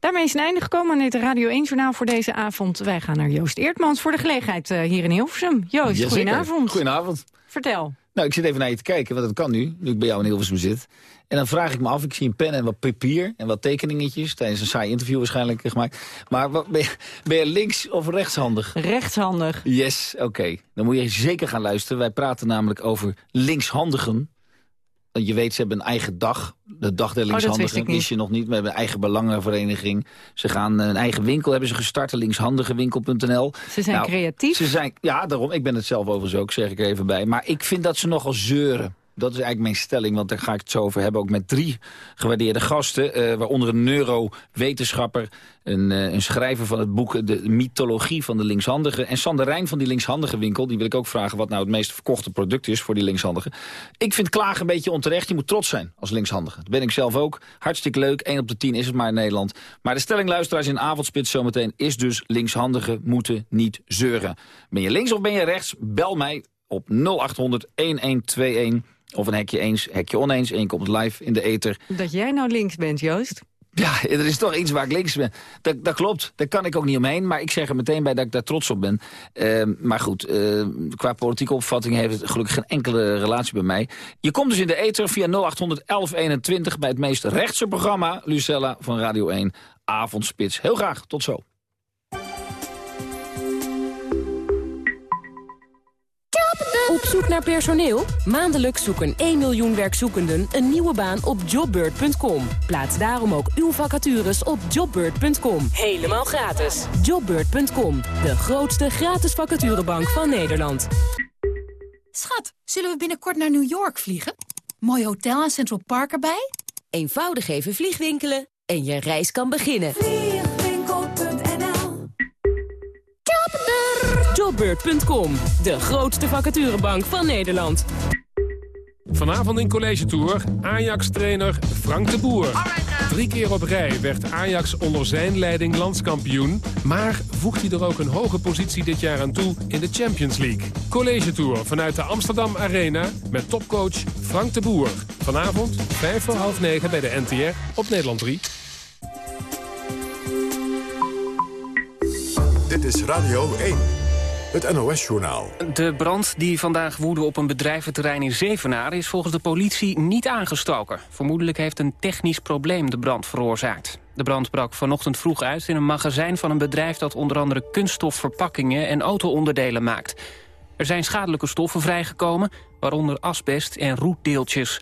Daarmee is een einde gekomen aan dit Radio 1-journaal voor deze avond. Wij gaan naar Joost Eertmans voor de gelegenheid eh, hier in Hilversum. Joost, Jazeker. goedenavond. Goedenavond. Vertel. Nou, ik zit even naar je te kijken, want dat kan nu, nu ik bij jou in Hilversum zit. En dan vraag ik me af, ik zie een pen en wat papier en wat tekeningetjes... tijdens een saai interview waarschijnlijk gemaakt. Maar wat, ben, je, ben je links of rechtshandig? Rechtshandig. Yes, oké. Dan moet je zeker gaan luisteren. Wij praten namelijk over linkshandigen. Je weet, ze hebben een eigen dag. De dag der Oh, wist je nog niet. We hebben een eigen belangenvereniging. Ze gaan een eigen winkel hebben ze gestart, linkshandigenwinkel.nl. Ze zijn Nou, creatief. Ze zijn, ja, daarom. Ik ben het zelf overigens ook, zeg ik er even bij. Maar ik vind dat ze nogal zeuren. Dat is eigenlijk mijn stelling, want daar ga ik het zo over hebben. Ook met drie gewaardeerde gasten. eh, waaronder een neurowetenschapper, een, eh, een schrijver van het boek De Mythologie van de Linkshandigen. En Sander Rijn van die Linkshandige winkel. Die wil ik ook vragen wat nou het meest verkochte product is voor die linkshandigen. Ik vind klagen een beetje onterecht. Je moet trots zijn als linkshandige. Dat ben ik zelf ook. Hartstikke leuk. 1 op de 10 is het maar in Nederland. Maar de stelling luisteraars in avondspits zometeen is dus linkshandigen moeten niet zeuren. Ben je links of ben je rechts? Bel mij op 0800 1121 of een hekje eens, hekje oneens. En je komt live in de ether. Dat jij nou links bent, Joost. Ja, er is toch iets waar ik links ben. Dat, dat klopt, daar kan ik ook niet omheen. Maar ik zeg er meteen bij dat ik daar trots op ben. Uh, maar goed, uh, qua politieke opvatting heeft het gelukkig geen enkele relatie bij mij. Je komt dus in de ether via 0800 1121 bij het meest rechtse programma... Lucella van Radio 1, Avondspits. Heel graag, tot zo. Op zoek naar personeel? Maandelijks zoeken 1 miljoen werkzoekenden een nieuwe baan op jobbird.com. Plaats daarom ook uw vacatures op jobbird.com. Helemaal gratis. Jobbird.com, de grootste gratis vacaturebank van Nederland. Schat, zullen we binnenkort naar New York vliegen? Mooi hotel en Central Park erbij? Eenvoudig even vliegwinkelen en je reis kan beginnen. Jobbird.com, de grootste vacaturebank van Nederland. Vanavond in College Tour, Ajax-trainer Frank de Boer. Drie keer op rij werd Ajax onder zijn leiding landskampioen... maar voegt hij er ook een hoge positie dit jaar aan toe in de Champions League. College Tour vanuit de Amsterdam Arena met topcoach Frank de Boer. Vanavond, vijf voor half negen bij de NTR op Nederland 3. Dit is Radio 1. Het NOS-journaal. De brand die vandaag woedde op een bedrijventerrein in Zevenaar... is volgens de politie niet aangestoken. Vermoedelijk heeft een technisch probleem de brand veroorzaakt. De brand brak vanochtend vroeg uit in een magazijn van een bedrijf... dat onder andere kunststofverpakkingen en auto-onderdelen maakt. Er zijn schadelijke stoffen vrijgekomen, waaronder asbest en roetdeeltjes.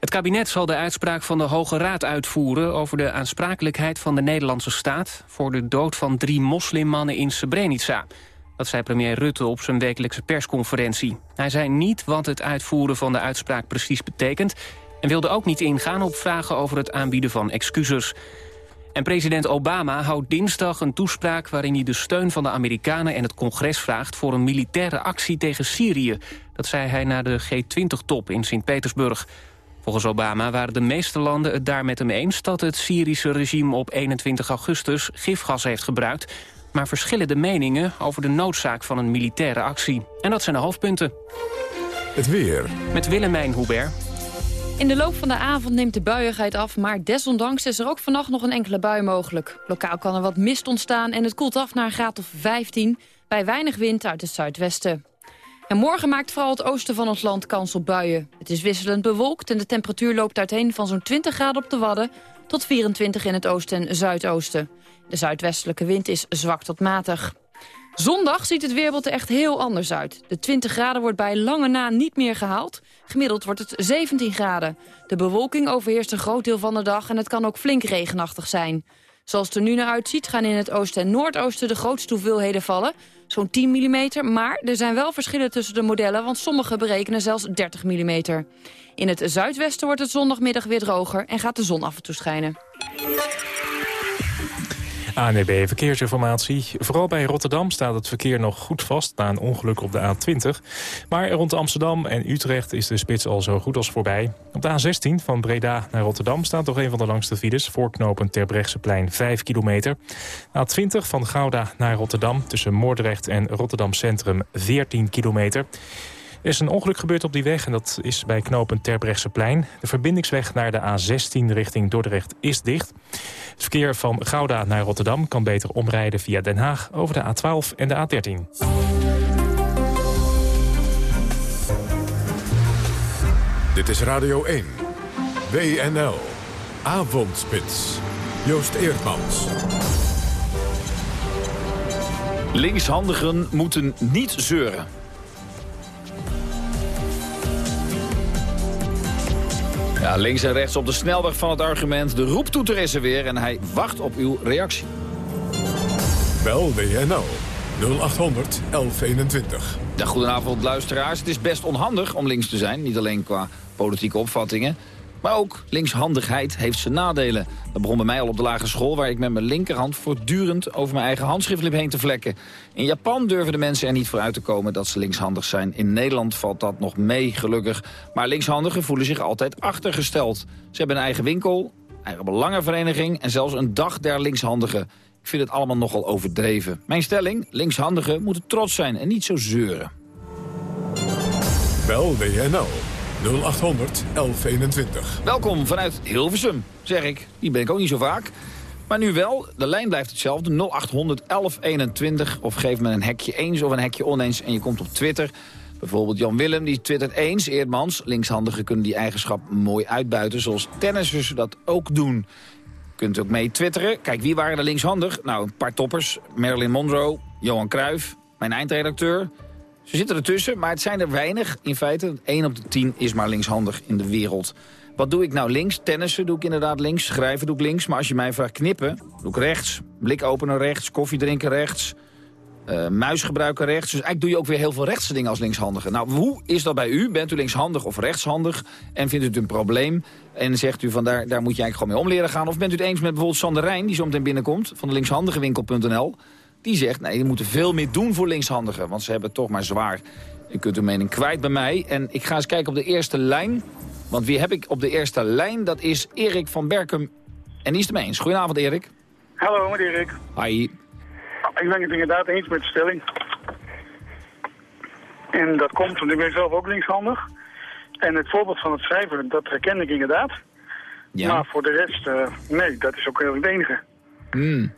Het kabinet zal de uitspraak van de Hoge Raad uitvoeren... over de aansprakelijkheid van de Nederlandse staat... voor de dood van drie moslimmannen in Srebrenica... Dat zei premier Rutte op zijn wekelijkse persconferentie. Hij zei niet wat het uitvoeren van de uitspraak precies betekent... en wilde ook niet ingaan op vragen over het aanbieden van excuses. En president Obama houdt dinsdag een toespraak... waarin hij de steun van de Amerikanen en het congres vraagt... voor een militaire actie tegen Syrië. Dat zei hij na de G20-top in Sint-Petersburg. Volgens Obama waren de meeste landen het daar met hem eens... dat het Syrische regime op 21 augustus gifgas heeft gebruikt maar verschillen de meningen over de noodzaak van een militaire actie. En dat zijn de hoofdpunten. Het weer. Met Willemijn Hubert. In de loop van de avond neemt de buiigheid af, maar desondanks is er ook vannacht nog een enkele bui mogelijk. Lokaal kan er wat mist ontstaan en het koelt af naar een graad of 15, bij weinig wind uit het zuidwesten. En morgen maakt vooral het oosten van ons land kans op buien. Het is wisselend bewolkt en de temperatuur loopt uiteen van zo'n 20 graden op de Wadden tot 24 in het oosten en zuidoosten. De zuidwestelijke wind is zwak tot matig. Zondag ziet het weerbeeld er echt heel anders uit. De 20 graden wordt bij lange na niet meer gehaald. Gemiddeld wordt het 17 graden. De bewolking overheerst een groot deel van de dag en het kan ook flink regenachtig zijn. Zoals het er nu naar uitziet gaan in het oosten en noordoosten de grootste hoeveelheden vallen. Zo'n 10 mm, maar er zijn wel verschillen tussen de modellen, want sommige berekenen zelfs 30 mm. In het zuidwesten wordt het zondagmiddag weer droger en gaat de zon af en toe schijnen. ANEB Verkeersinformatie. Vooral bij Rotterdam staat het verkeer nog goed vast na een ongeluk op de A20. Maar rond Amsterdam en Utrecht is de spits al zo goed als voorbij. Op de A16 van Breda naar Rotterdam staat nog een van de langste files... voorknopend Terbrechtseplein 5 kilometer. A20 van Gouda naar Rotterdam tussen Moordrecht en Rotterdam Centrum 14 kilometer. Er is een ongeluk gebeurd op die weg en dat is bij knooppunt Terbrechtseplein. De verbindingsweg naar de A16 richting Dordrecht is dicht. Het verkeer van Gouda naar Rotterdam kan beter omrijden via Den Haag... over de A12 en de A13. Dit is Radio 1. WNL. Avondspits. Joost Eerdmans. Linkshandigen moeten niet zeuren. Ja, links en rechts op de snelweg van het argument. De roeptoeter is er weer en hij wacht op uw reactie. Bel WNL 0800 1121. Ja, goedenavond luisteraars. Het is best onhandig om links te zijn. Niet alleen qua politieke opvattingen. Maar ook linkshandigheid heeft zijn nadelen. Dat begon bij mij al op de lagere school... waar ik met mijn linkerhand voortdurend over mijn eigen handschrift heen te vlekken. In Japan durven de mensen er niet voor uit te komen dat ze linkshandig zijn. In Nederland valt dat nog mee, gelukkig. Maar linkshandigen voelen zich altijd achtergesteld. Ze hebben een eigen winkel, eigen belangenvereniging... en zelfs een dag der linkshandigen. Ik vind het allemaal nogal overdreven. Mijn stelling, linkshandigen moeten trots zijn en niet zo zeuren. Bel WNL 0800 1121. Welkom vanuit Hilversum, zeg ik. Die ben ik ook niet zo vaak. Maar nu wel, de lijn blijft hetzelfde. 0800 1121 of geef me een hekje eens of een hekje oneens en je komt op Twitter. Bijvoorbeeld Jan Willem, die twittert eens. Eerdmans, linkshandigen kunnen die eigenschap mooi uitbuiten... zoals tennissers dat ook doen. Kunt ook mee twitteren. Kijk, wie waren er linkshandig? Nou, een paar toppers. Marilyn Monroe, Johan Cruijff, mijn eindredacteur. Ze zitten ertussen, maar het zijn er weinig. In feite, 1 op de 10 is maar linkshandig in de wereld. Wat doe ik nou links? Tennissen doe ik inderdaad links, schrijven doe ik links. Maar als je mij vraagt knippen, doe ik rechts. Blikopener rechts, koffie drinken rechts. Uh, muis gebruiken rechts. Dus eigenlijk doe je ook weer heel veel rechtse dingen als linkshandige. Nou, hoe is dat bij u? Bent u linkshandig of rechtshandig? En vindt u het een probleem? En zegt u van daar, daar moet je eigenlijk gewoon mee om leren gaan? Of bent u het eens met bijvoorbeeld Sander Rijn, die zo meteen binnenkomt... van de linkshandigewinkel.nl? Die zegt, nee, je moet veel meer doen voor linkshandigen. Want ze hebben het toch maar zwaar. U kunt uw mening kwijt bij mij. En ik ga eens kijken op de eerste lijn. Want wie heb ik op de eerste lijn? Dat is Erik van Berkum. En die is het mee eens. Goedenavond, Erik. Hallo, met Erik. Hi. Ik ben het inderdaad eens met de stelling. En dat komt, want ik ben zelf ook linkshandig. En het voorbeeld van het schrijven, dat herken ik inderdaad. Ja. Maar voor de rest, uh, nee, dat is ook heel het enige. Hmm.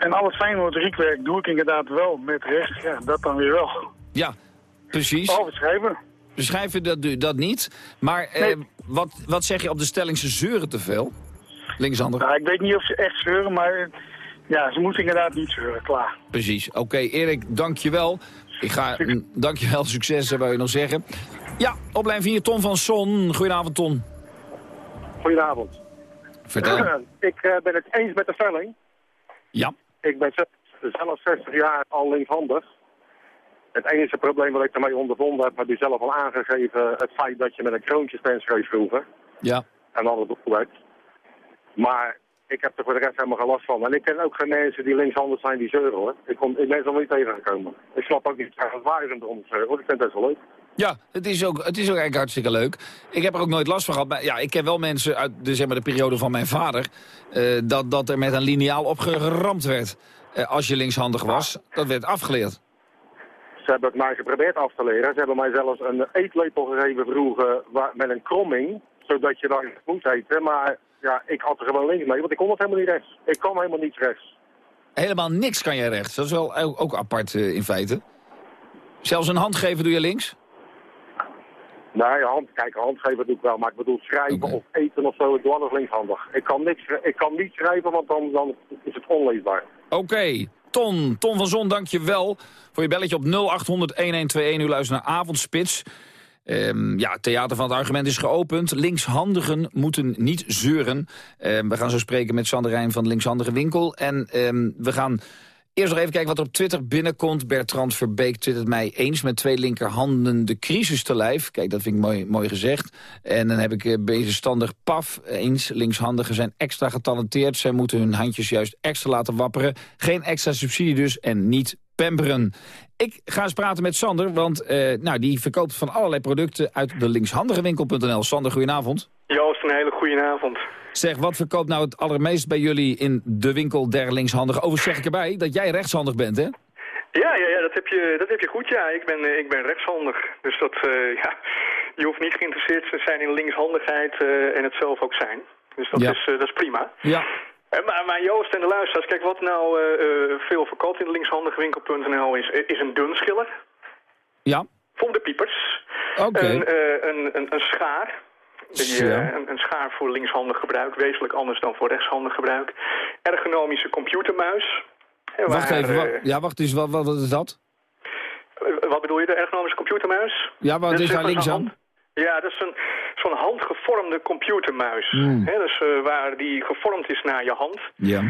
En al het fijnmotoriekwerk doe ik inderdaad wel met rechts. Ja, dat dan weer wel. Ja, precies. Behalve schrijven. Beschrijven dat, dat niet. Maar eh, wat, wat zeg je op de stelling, ze zeuren te veel? Linkshandig. Nou, ik weet niet of ze echt zeuren, maar ja, ze moeten inderdaad niet zeuren, klaar. Precies. Oké, okay, Erik, dankjewel. Ik ga, dankjewel, succes, wou je nog zeggen. Ja, op lijn 4, Ton van Son. Goedenavond, Ton. Goedenavond. Vertel. ik uh, ben het eens met de stelling. Ja. Ik ben zelf 60 jaar al linkshandig. Het enige probleem wat ik ermee ondervonden heb, heb je zelf al aangegeven, het feit dat je met een kroontjespen schreef vroeger. Ja. En dan het werkt. Maar ik heb er voor de rest helemaal geen last van. En ik ken ook geen mensen die linkshandig zijn die zeuren hoor. Ik, kom, ik ben ze nog niet tegengekomen. Ik snap ook niet waar ze om zeuren. Ik vind het best wel leuk. Ja, het is, ook, het is ook eigenlijk hartstikke leuk. Ik heb er ook nooit last van gehad. Maar ja, ik ken wel mensen uit de, zeg maar, de periode van mijn vader... Uh, dat, dat er met een liniaal op geramd werd. Uh, als je linkshandig was, dat werd afgeleerd. Ze hebben het mij geprobeerd af te leren. Ze hebben mij zelfs een eetlepel gegeven vroeger waar, met een kromming. Zodat je dan moet eten. Maar ja, ik had er gewoon links mee, want ik kon het helemaal niet rechts. Ik kan helemaal niet rechts. Helemaal niks kan jij rechts. Dat is wel ook apart uh, in feite. Zelfs een hand geven doe je links? Nee, hand, kijk, handgeven doe ik wel, maar ik bedoel schrijven okay. of eten of zo, ik doe alles linkshandig. Ik kan, niks, ik kan niet schrijven, want dan, dan is het onleesbaar. Oké, okay. Ton, Ton van Zon, dank je wel voor je belletje op 0800-1121. U luistert naar Avondspits. Um, ja, het theater van het argument is geopend. Linkshandigen moeten niet zeuren. Um, we gaan zo spreken met Sander Rijn van de Linkshandige Winkel. En um, we gaan eerst nog even kijken wat er op Twitter binnenkomt. Bertrand Verbeek twittert mij eens met twee linkerhanden de crisis te lijf. Kijk, dat vind ik mooi, mooi gezegd. En dan heb ik uh, bezenstandig paf eens. Linkshandigen zijn extra getalenteerd. Zij moeten hun handjes juist extra laten wapperen. Geen extra subsidie dus en niet pamperen. Ik ga eens praten met Sander, want uh, nou, die verkoopt van allerlei producten uit de linkshandigewinkel.nl. Sander, goedenavond. Een hele goede avond. Zeg, wat verkoopt nou het allermeest bij jullie in de winkel der linkshandigen? Overigens zeg ik erbij dat jij rechtshandig bent, hè? Ja, ja, ja dat, heb je, dat heb je goed, ja. Ik ben, ik ben rechtshandig. Dus dat, uh, ja, je hoeft niet geïnteresseerd te zijn in linkshandigheid uh, en het zelf ook zijn. Dus dat, ja. is, dat is prima. Ja. Maar, maar, Joost en de luisteraars, kijk, wat nou veel verkoopt in de linkshandigewinkel.nl is, is een dunschiller. Ja. Van de piepers. Oké. Okay. Een, een, een, een, schaar. Die, ja. een, een, schaar voor linkshandig gebruik, wezenlijk anders dan voor rechtshandig gebruik. Ergonomische computermuis. Wacht even, wa ja, wacht eens, wat, wat, wat is dat? wat bedoel je, de ergonomische computermuis? Ja, wat is daar links aan? Ja, dat is een, zo'n handgevormde computermuis. Mm. Dus uh, waar die gevormd is naar je hand. Ja.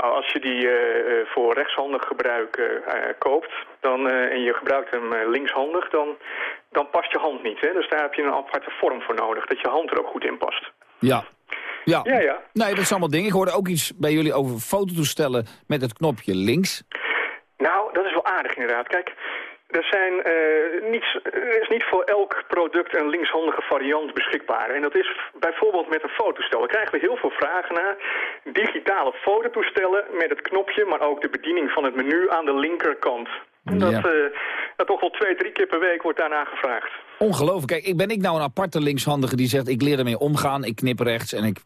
Nou, als je die uh, voor rechtshandig gebruik uh, koopt dan, en je gebruikt hem linkshandig, dan, dan past je hand niet. Hè? Dus daar heb je een aparte vorm voor nodig, dat je hand er ook goed in past. Ja. Ja. ja, ja. Nee, dat is allemaal dingen. Ik hoorde ook iets bij jullie over fototoestellen met het knopje links. Nou, dat is wel aardig inderdaad. Kijk, er, zijn, uh, niets, er is niet voor elk product een linkshandige variant beschikbaar. En dat is bijvoorbeeld met een fotostel. Daar krijgen we heel veel vragen naar. Digitale fototoestellen met het knopje, maar ook de bediening van het menu aan de linkerkant. En dat, dat toch wel twee, drie keer per week wordt daarna gevraagd. Ongelooflijk. Kijk, ik ben ik nou een aparte linkshandige die zegt... ik leer ermee omgaan, ik knip rechts en ik,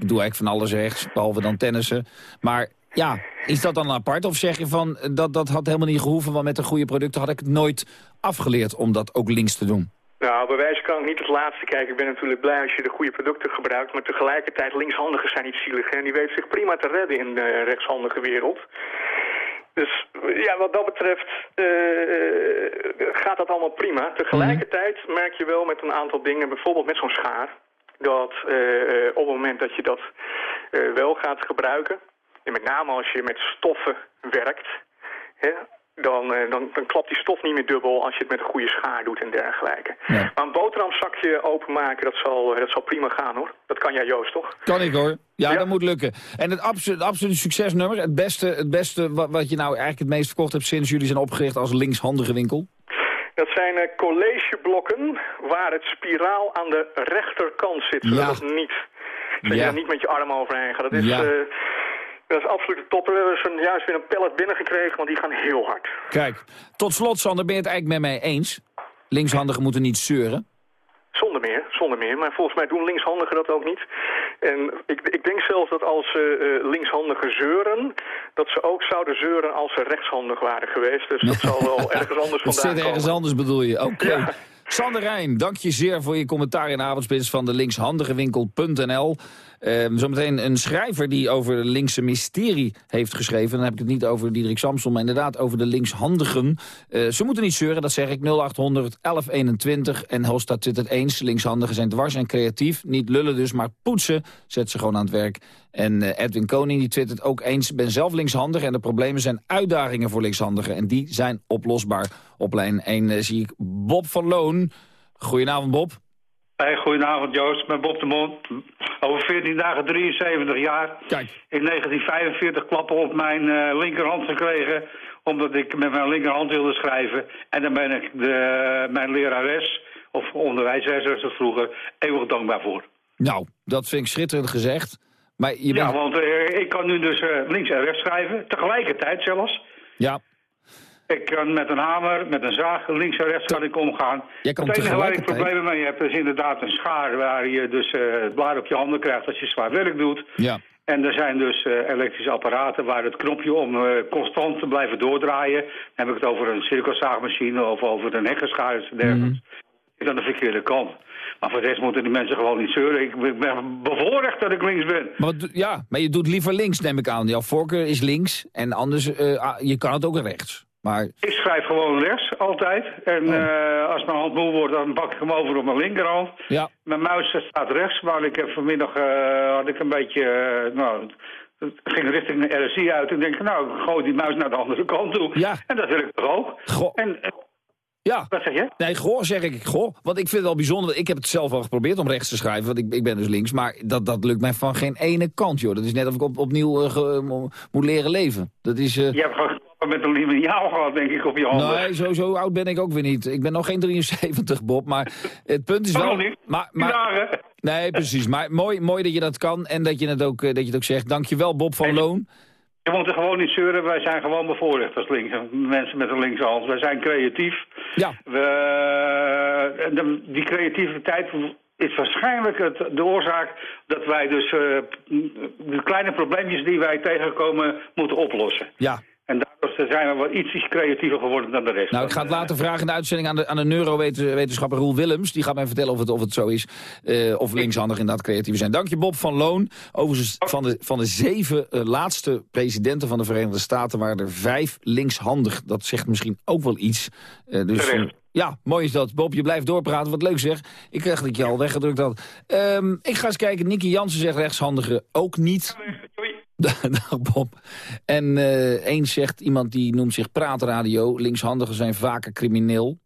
ik doe eigenlijk van alles rechts... behalve dan tennissen. Maar ja, is dat dan apart? Of zeg je van, dat, dat had helemaal niet gehoeven... want met de goede producten had ik het nooit afgeleerd om dat ook links te doen? Nou, bij wijze kan ik niet het laatste kijken. Ik ben natuurlijk blij als je de goede producten gebruikt. Maar tegelijkertijd, linkshandigen zijn niet zielig. En die weten zich prima te redden in de rechtshandige wereld. Dus ja, wat dat betreft uh, gaat dat allemaal prima. Tegelijkertijd merk je wel met een aantal dingen, bijvoorbeeld met zo'n schaar... dat op het moment dat je dat wel gaat gebruiken... en met name als je met stoffen werkt... Hè, dan, uh, dan, dan klapt die stof niet meer dubbel als je het met een goede schaar doet en dergelijke. Ja. Maar een boterhamzakje openmaken, dat zal, dat zal prima gaan hoor. Dat kan jij Joost, toch? Kan ik hoor. Ja, ja. dat moet lukken. En het absoluut, absoluut succesnummer, het beste, het beste wat, wat je nou eigenlijk het meest verkocht hebt sinds jullie zijn opgericht als linkshandige winkel? Dat zijn uh, collegeblokken waar het spiraal aan de rechterkant zit. Zodat ja. het niet, dat ja. je niet met je arm overheen gaat. Dat is... Uh, dat is absoluut de topper. We hebben juist weer een pallet binnengekregen, want die gaan heel hard. Kijk, tot slot Sander, ben je het eigenlijk met mij eens? Linkshandigen moeten niet zeuren? Zonder meer, zonder meer. Maar volgens mij doen linkshandigen dat ook niet. En ik, ik denk zelfs dat als ze uh, linkshandigen zeuren... dat ze ook zouden zeuren als ze rechtshandig waren geweest. Dus dat zal wel ergens anders vandaan komen. Dat zit ergens anders bedoel je, oké. Okay. Ja. Sander Rijn, dank je zeer voor je commentaar in avondspits van de linkshandigenwinkel.nl. Uh, zometeen een schrijver die over de linkse mysterie heeft geschreven. Dan heb ik het niet over Diederik Samson, maar inderdaad over de linkshandigen. Uh, ze moeten niet zeuren, dat zeg ik. 0800 1121 en Holstad zit het eens. Linkshandigen zijn dwars en creatief. Niet lullen dus, maar poetsen. Zet ze gewoon aan het werk. En uh, Edwin Koning die twittert ook eens. ben zelf linkshandig en de problemen zijn uitdagingen voor linkshandigen. En die zijn oplosbaar. Op lijn 1 zie ik Bob van Loon. Goedenavond Bob. Hey, goedenavond Joost, ik ben Bob de Mond. Over 14 dagen 73 jaar. Kijk. In 1945 klappen op mijn uh, linkerhand gekregen... omdat ik met mijn linkerhand wilde schrijven. En dan ben ik de, mijn lerares, of onderwijzeres zoals vroeger, eeuwig dankbaar voor. Nou, dat vind ik schitterend gezegd. Maar je bent... Ja, want uh, ik kan nu dus uh, links en rechts schrijven, tegelijkertijd zelfs. Ja. Ik kan met een hamer, met een zaag, links en rechts kan ik omgaan. Jij kan het enige waar ik problemen mee heb is inderdaad een schaar... waar je dus uh, het blaar op je handen krijgt als je zwaar werk doet. Ja. En er zijn dus uh, elektrische apparaten waar het knopje om uh, constant te blijven doordraaien... dan heb ik het over een cirkelzaagmachine of over een hekkerschaar en dergelijks. Mm. Is aan de verkeerde kant. Maar voor de rest moeten die mensen gewoon niet zeuren. Ik ben bevoorrecht dat ik links ben. Maar, ja, maar je doet liever links, neem ik aan. Jouw voorkeur is links en anders, uh, je kan het ook rechts. Maar... Ik schrijf gewoon rechts, altijd. En oh. uh, als mijn hand moe wordt, dan bak ik hem over op mijn linkerhand. Ja. Mijn muis staat rechts, maar ik heb vanmiddag uh, had ik een beetje... Uh, nou, het ging richting de RSI uit. En denk nou, ik gooi die muis naar de andere kant toe. Ja. En dat wil ik toch ook. Goh. En, ja. Wat zeg je? Nee, goh, zeg ik. Goh. Want ik vind het wel bijzonder. Ik heb het zelf al geprobeerd om rechts te schrijven. Want ik, ik ben dus links. Maar dat, dat lukt mij van geen ene kant, joh. Dat is net of ik op, opnieuw uh, ge, moet leren leven. Dat is... Uh... Je hebt gewoon met een liniaal gehad, denk ik, op je handen. Nee, zo, zo oud ben ik ook weer niet. Ik ben nog geen 73, Bob. Maar het punt is wel... niet. Maar, maar, nee, precies. Maar mooi, mooi dat je dat kan en dat je het ook, dat je het ook zegt. Dankjewel, Bob van Loon. Je moet er gewoon niet zeuren. Wij zijn gewoon bevoorrecht als links. Mensen met een linkse hand. Wij zijn creatief. Ja. We, de, die creativiteit is waarschijnlijk het, de oorzaak dat wij dus uh, de kleine probleempjes die wij tegenkomen moeten oplossen. Ja. En daardoor zijn we wat ietsjes creatiever geworden dan de rest. Nou, ik ga het later vragen in de uitzending aan de, aan de neurowetenschapper Roel Willems. Die gaat mij vertellen of het, of het zo is. Uh, of linkshandig inderdaad creatief zijn. Dank je Bob van Loon. Overigens van de, van de zeven uh, laatste presidenten van de Verenigde Staten... waren er vijf linkshandig. Dat zegt misschien ook wel iets. Uh, dus, ja, mooi is dat. Bob, je blijft doorpraten. Wat leuk zeg. Ik dacht dat ik je al weggedrukt had. Um, ik ga eens kijken. Nicky Jansen zegt rechtshandigen ook niet. Dag Bob. En uh, eens zegt iemand die noemt zich praatradio... linkshandigen zijn vaker crimineel.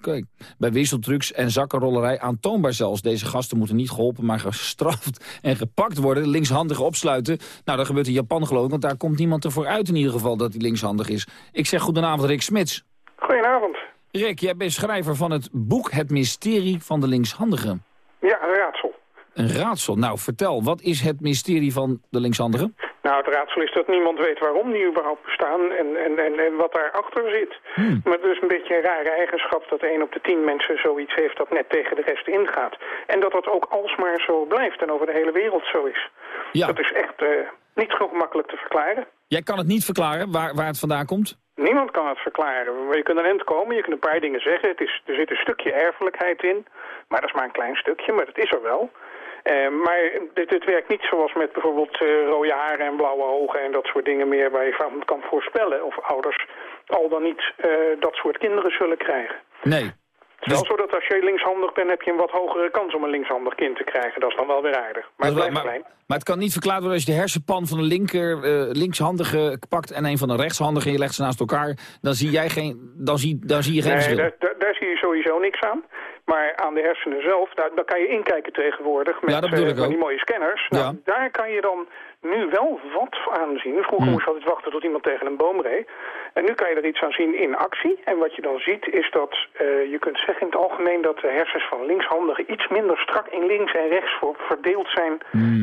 Kijk, bij wisseltrucs en zakkenrollerij aantoonbaar zelfs. Deze gasten moeten niet geholpen, maar gestraft en gepakt worden. Linkshandigen opsluiten. Nou, dat gebeurt in Japan geloof ik, want daar komt niemand ervoor uit in ieder geval dat hij linkshandig is. Ik zeg goedenavond Rick Smits. Goedenavond. Rick, jij bent schrijver van het boek Het Mysterie van de Linkshandigen. Ja, een raadsel. Een raadsel. Nou, vertel, wat is het mysterie van de linkshandigen? Nou, het raadsel is dat niemand weet waarom die überhaupt bestaan en, en, en, en wat daarachter zit. Hmm. Maar het is een beetje een rare eigenschap dat één op de tien mensen zoiets heeft dat net tegen de rest ingaat. En dat dat ook alsmaar zo blijft en over de hele wereld zo is. Ja. Dat is echt eh, niet zo gemakkelijk te verklaren. Jij kan het niet verklaren waar, waar het vandaan komt? Niemand kan het verklaren. Maar je kunt aan eind komen, je kunt een paar dingen zeggen. Het is, er zit een stukje erfelijkheid in, maar dat is maar een klein stukje, maar dat is er wel. Eh, maar dit, dit werkt niet zoals met bijvoorbeeld eh, rode haren en blauwe ogen en dat soort dingen meer waar je van kan voorspellen of ouders al dan niet eh, dat soort kinderen zullen krijgen. Nee. Het is wel zo dat als je linkshandig bent, heb je een wat hogere kans om een linkshandig kind te krijgen. Dat is dan wel weer aardig. Maar het blijft maar, klein. maar het kan niet verklaard worden als je de hersenpan van de linker, eh, linkshandige pakt en een van de rechtshandige en je legt ze naast elkaar. Dan zie, jij geen, dan zie, dan zie je geen Nee, verschil. daar, daar, daar zie je sowieso niks aan. Maar aan de hersenen zelf, daar, daar kan je inkijken tegenwoordig met Ja, dat bedoel eh, ook. die mooie scanners. Nou. Daar kan je dan nu wel wat aan zien. Vroeger Hmm. moest je altijd wachten tot iemand tegen een boom reed. En nu kan je er iets aan zien in actie. En wat je dan ziet is dat eh, je kunt zeggen in het algemeen dat de hersens van linkshandigen iets minder strak in links en rechts voor verdeeld zijn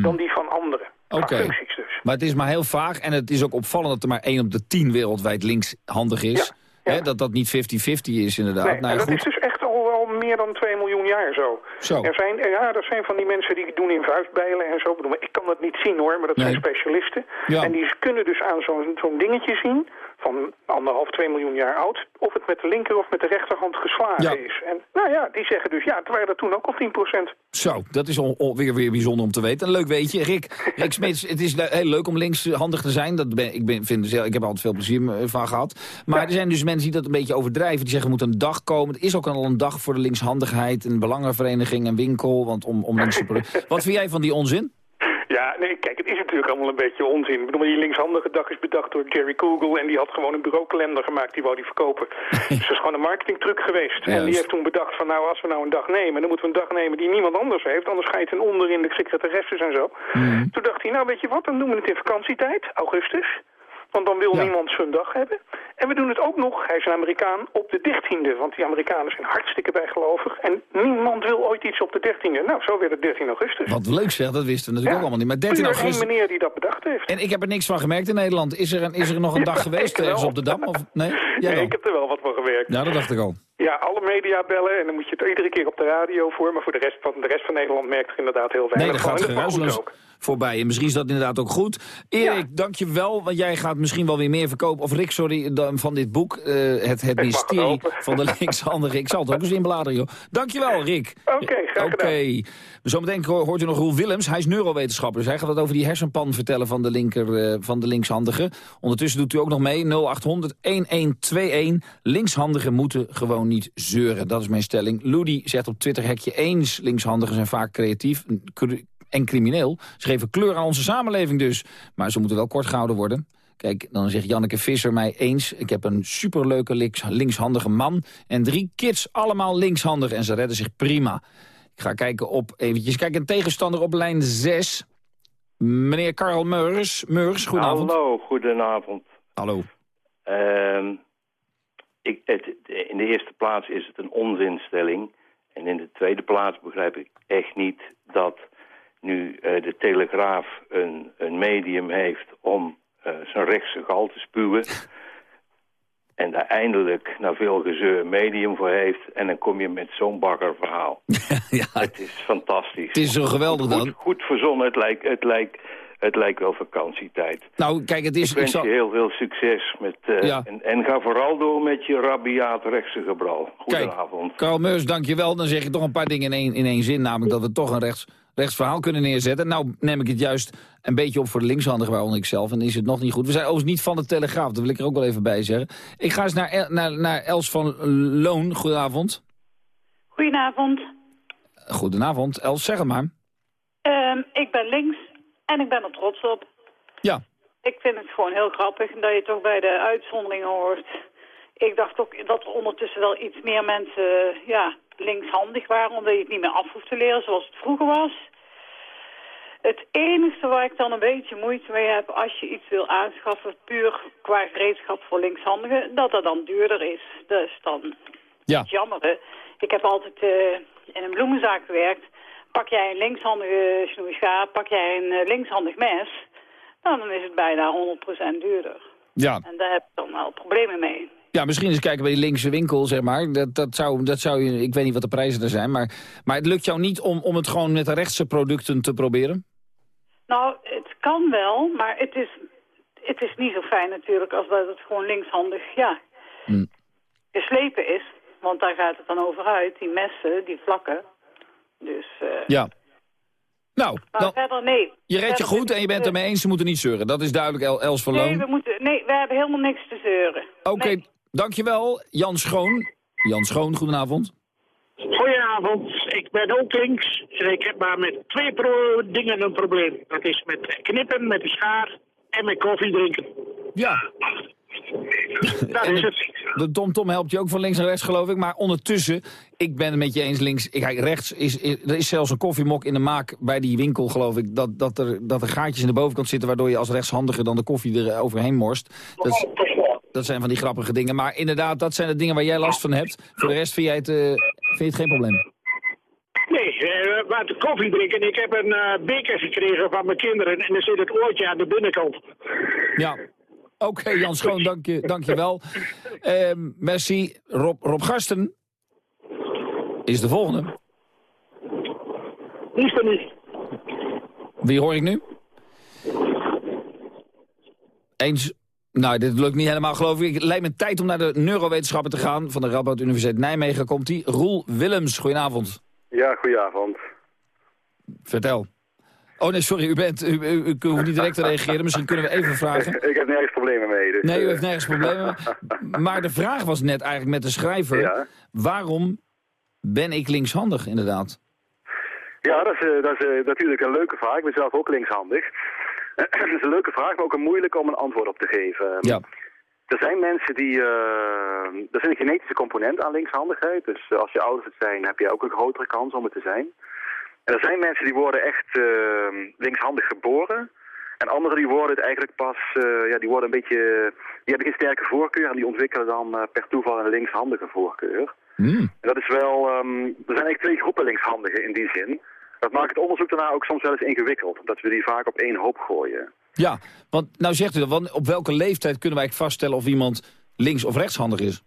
dan die van anderen. Hmm. Oké. Functies dus. Maar het is maar heel vaag en het is ook opvallend dat er maar 1 op de 10 wereldwijd linkshandig is. Dat dat niet 50-50 is inderdaad. Nee, nou dat goed. is dus echt meer dan 2 miljoen jaar zo. Zo. Er zijn, ja, dat zijn van die mensen die doen in vuistbijlen en zo. Ik kan dat niet zien hoor, maar dat zijn specialisten. Ja. En die kunnen dus aan zo'n zo'n dingetje zien van anderhalf, 2 miljoen jaar oud... of het met de linker of met de rechterhand geslagen Ja. is. En nou ja, die zeggen dus ja, het waren er toen ook al 10% Zo, dat is weer, weer bijzonder om te weten. Een leuk weetje. Rick, Rick Smits, het is le- heel leuk om linkshandig te zijn. Dat ben, ik, ben, vind, ik heb er altijd veel plezier van gehad. Maar er zijn dus mensen die dat een beetje overdrijven. Die zeggen, er moet een dag komen. Het is ook al een dag voor de linkshandigheid. Een belangenvereniging, een winkel. Want om, om pro- Wat vind jij van die onzin? Ja, nee, kijk, het is natuurlijk allemaal een beetje onzin. Ik bedoel, die linkshandige dag is bedacht door Jerry Kugel... en die had gewoon een bureaukalender gemaakt, die wou die verkopen. dus dat is gewoon een marketingtruc geweest. En die heeft toen bedacht van, nou, als we nou een dag nemen... dan moeten we een dag nemen die niemand anders heeft... anders ga je ten onder in de secretaresses en zo. Toen dacht hij, nou, weet je wat, dan doen we het in vakantietijd, augustus... Want dan wil niemand zijn dag hebben. En we doen het ook nog, hij is een Amerikaan, op de 13e. Want die Amerikanen zijn hartstikke bijgelovig. En niemand wil ooit iets op de 13e. Nou, zo werd het 13 augustus. Wat leuk zeg, dat wisten we natuurlijk ook allemaal niet. Maar 13 Puur één augustus... meneer die dat bedacht heeft. En ik heb er niks van gemerkt in Nederland. Is er, een, is er nog een dag geweest ergens op de Dam? Of, nee? Jij nee, ik heb er wel wat van gewerkt. Ja, dat dacht ik al. Ja, alle media bellen en dan moet je het iedere keer op de radio voor. Maar voor de rest van, de rest van Nederland merkt er inderdaad heel Nee, weinig gaat van. En dat geruisloos ook. voorbij. En misschien is dat inderdaad ook goed. Erik, dank je wel, want jij gaat misschien wel weer meer verkopen. Of Rick, sorry, dan- van dit boek. eh, het het mysterie het van de linkshandige. Ik zal het ook eens inbladeren, joh. Dank je wel, Rick. Oké, graag Oké. gedaan. Zometeen ho- hoort u nog Roel Willems. Hij is neurowetenschapper. Dus hij gaat wat over die hersenpan vertellen van de, linker, eh, van de linkshandige. Ondertussen doet u ook nog mee. 0800 1121. Linkshandigen moeten gewoon niet zeuren. Dat is mijn stelling. Loody zegt op Twitter hekje eens. Linkshandigen zijn vaak creatief en crimineel. Ze geven kleur aan onze samenleving dus. Maar ze moeten wel kort gehouden worden. Kijk, dan zegt Janneke Visser mij eens... ik heb een superleuke links, linkshandige man en drie kids, allemaal linkshandig... en ze redden zich prima. Ik ga kijken op, eventjes kijken, een tegenstander op lijn 6. Meneer Karl Meurs, Meurs goedenavond. Hallo, goedenavond. Hallo. Ehm, ik, het, in de eerste plaats is het een onzinstelling. En in de tweede plaats begrijp ik echt niet dat nu eh, de Telegraaf een, een medium heeft om zijn rechtse gal te spuwen. en daar eindelijk na veel gezeur een medium voor heeft. En dan kom je met zo'n baggerverhaal. ja. Het is fantastisch. Het is zo geweldig goed, dan. Goed, goed verzonnen, het lijkt, het, lijkt, het lijkt wel vakantietijd. Nou, kijk, het is... Ik wens zal- je heel veel succes. Met, eh, Ja. en, en ga vooral door met je rabiaat rechtse gebral. Goedenavond. Karl Meurs, dankjewel. Dan zeg je toch een paar dingen in één, in één zin. Namelijk dat we toch een rechts, rechtsverhaal kunnen neerzetten. Nou neem ik het juist een beetje op voor de linkshandigen, waaronder ik zelf. En is het nog niet goed. We zijn overigens niet van de Telegraaf. Dat wil ik er ook wel even bij zeggen. Ik ga eens naar, El- naar, naar Els van Loon. Goedenavond. Goedenavond. Goedenavond. Els, zeg het maar. Ehm, ik ben links en ik ben er trots op. Ja. Ik vind het gewoon heel grappig dat je toch bij de uitzonderingen hoort. Ik dacht ook dat er ondertussen wel iets meer mensen ja, linkshandig waren... omdat je het niet meer af hoeft te leren zoals het vroeger was. Het enige waar ik dan een beetje moeite mee heb... als je iets wil aanschaffen puur qua gereedschap voor linkshandigen... dat dat dan duurder is. Dus dan Ja. jammer, hè. Ik heb altijd eh, in een bloemenzaak gewerkt. Pak jij een linkshandige snoeischaar, pak jij een eh, linkshandig mes... nou, dan is het bijna 100% duurder. Ja. En daar heb je dan wel problemen mee. Ja, misschien eens kijken bij die linkse winkel, zeg maar. Dat, dat, zou, dat zou je, ik weet niet wat de prijzen er zijn, maar, maar het lukt jou niet om, om het gewoon met de rechtse producten te proberen? Nou, het kan wel, maar het is, het is niet zo fijn natuurlijk als dat het gewoon linkshandig, ja, Hm. geslepen is. Want daar gaat het dan over uit, die messen, die vlakken. Dus, eh Ja. Nou, maar dan, verder nee. je redt je goed en je bent het ermee eens, ze moeten niet zeuren. Dat is duidelijk, El- Els van Nee, Loon. we moeten, nee, we hebben helemaal niks te zeuren. Oké, dankjewel. Jan Schoon. Jan Schoon, goedenavond. Goedenavond, ik ben ook links. Ik heb maar met twee pro dingen een probleem. Dat is met knippen met de schaar en met koffie drinken. Ja. Dat is het. De Tom Tom helpt je ook van links naar rechts, geloof ik. Maar ondertussen, ik ben het met je eens links. Kijk, rechts is, is- er is zelfs een koffiemok in de maak bij die winkel, geloof ik. Dat, dat, er, dat er gaatjes in de bovenkant zitten, waardoor je als rechtshandige dan de koffie er overheen morst. Dat, is- dat zijn van die grappige dingen. Maar inderdaad, dat zijn de dingen waar jij last van hebt. Voor de rest vind jij het, eh, vind je het geen probleem. Nee, eh, maar de koffie drinken. Ik heb een eh, beker gekregen van mijn kinderen en er zit het oortje aan de binnenkant. Ja. Oké, Jan Schoon, dank je, dank je wel. Ehm, merci. Rob, Rob Garsten is de volgende. Is er niet. Wie hoor ik nu? Eens. Nou, dit lukt niet helemaal, geloof ik. Het lijkt me tijd om naar de neurowetenschappen te gaan. Van de Radboud Universiteit Nijmegen komt die. Roel Willems, goedenavond. Ja, goedenavond. Vertel. Oh nee, sorry, u, bent, u, u, u hoeft niet direct te reageren. Misschien kunnen we even vragen. ik heb nergens problemen mee. Dus, Nee, u eh, heeft nergens problemen mee. Maar de vraag was net eigenlijk met de schrijver... waarom ben ik linkshandig, inderdaad? Ja, dat is, eh, dat is eh, natuurlijk een leuke vraag. Ik ben zelf ook linkshandig. Het is een leuke vraag, maar ook een moeilijke om een antwoord op te geven. Ja. Er zijn mensen die... eh, er zit een genetische component aan linkshandigheid. Dus eh, als je ouders het zijn, heb je ook een grotere kans om het te zijn. En er zijn mensen die worden echt eh, linkshandig geboren. En anderen die worden het eigenlijk pas... eh, ja, die worden een beetje... Die hebben geen sterke voorkeur en die ontwikkelen dan eh, per toeval een linkshandige voorkeur. En dat is wel... ehm, er zijn eigenlijk twee groepen linkshandigen in die zin. Dat maakt het onderzoek daarna ook soms wel eens ingewikkeld. Dat we die vaak op één hoop gooien. Ja, want nou zegt u dat, want op welke leeftijd kunnen wij vaststellen of iemand links- of rechtshandig is?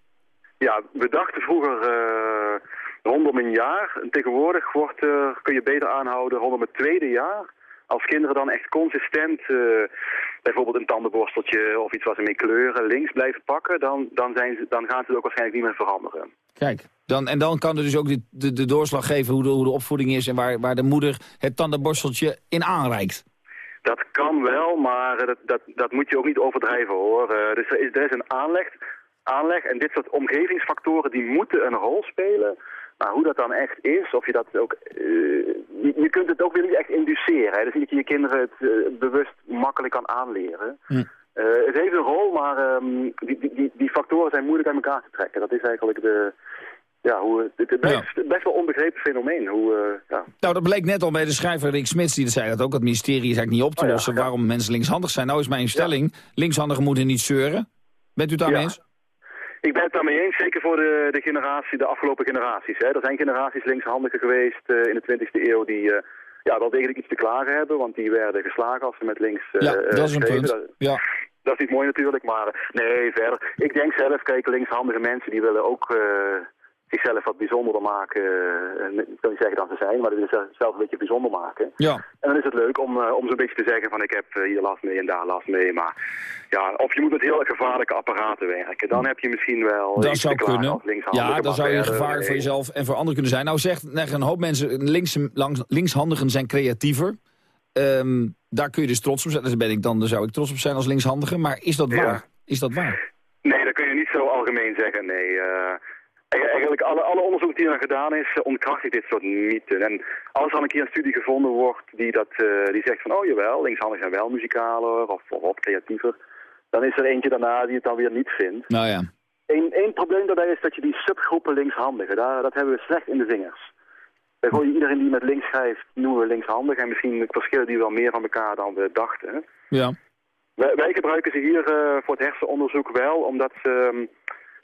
Ja, we dachten vroeger eh, rondom een jaar. En tegenwoordig wordt, kun je beter aanhouden rondom het tweede jaar. Als kinderen dan echt consistent eh, bijvoorbeeld een tandenborsteltje of iets wat ze mee kleuren links blijven pakken, dan, dan, zijn ze, dan gaan ze het ook waarschijnlijk niet meer veranderen. Kijk, dan, en dan kan er dus ook de, de, de doorslag geven hoe de, hoe de opvoeding is... en waar, waar de moeder het tandenborsteltje in aanreikt. Dat kan wel, maar eh, dat, dat, dat moet je ook niet overdrijven hoor. Eh, dus er is, er is een aanleg, aanleg en dit soort omgevingsfactoren die moeten een rol spelen. Maar hoe dat dan echt is, of je dat ook... eh, je, je kunt het ook weer niet echt induceren. Hè. Dus niet dat je je kinderen het eh, bewust makkelijk kan aanleren. Hm. Eh, het heeft een rol, maar ehm, die, die, die, factoren zijn moeilijk uit elkaar te trekken. Dat is eigenlijk de... Ja, hoe, het, het best, best wel onbegrepen fenomeen. Hoe, ja. Nou, dat bleek net al bij de schrijver Rick Smits, die zei dat ook. Het ministerie is eigenlijk niet op te lossen waarom mensen linkshandig zijn. Nou is mijn stelling, linkshandigen moeten niet zeuren. Bent u het daarmee Ja. eens? Ik ben het daarmee eens, zeker voor de, de generatie, de afgelopen generaties. Hè. Er zijn generaties linkshandigen geweest eh, in de 20e eeuw die eh, ja, wel degelijk iets te klagen hebben, want die werden geslagen als ze met links eh, Ja, dat is een punt. Dat- Ja. Dat is niet mooi natuurlijk, maar nee, verder. Ik denk zelf, kijk, linkshandige mensen die willen ook zichzelf wat bijzonderder maken. Eh, ik wil niet zeggen dat ze zijn, maar zichzelf een beetje bijzonder maken. Ja. En dan is het leuk om, eh, om zo'n beetje te zeggen van ik heb eh, hier last mee en daar last mee. Maar ja, of je moet met heel gevaarlijke apparaten werken. Dan heb je misschien wel Dat zou kunnen. Ja, dan zou je een verder, gevaar nee. voor jezelf en voor anderen kunnen zijn. Nou zegt een hoop mensen, links, langs, linkshandigen zijn creatiever. Ehm, daar kun je dus trots op zijn. Daar ben ik dan, daar zou ik trots op zijn als linkshandige. Maar is dat waar? Is dat waar? Nee, dat kun je niet zo algemeen zeggen, nee. eh, eigenlijk alle, alle onderzoek die er gedaan is, eh, ontkrachtigt dit soort mythen. En als er dan een keer een studie gevonden wordt die, dat, eh, die zegt van, oh jawel, linkshandigen zijn wel muzikaler of, of wat creatiever, dan is er eentje daarna die het dan weer niet vindt. Nou ja. Eén één probleem daarbij is dat je die subgroepen linkshandigen, daar, dat hebben we slecht in de vingers. Wij gooien iedereen die met links schrijft, noemen we linkshandig. En misschien verschillen die wel meer van elkaar dan we dachten. Ja. Wij, wij gebruiken ze hier eh, voor het hersenonderzoek wel, omdat ze, ehm,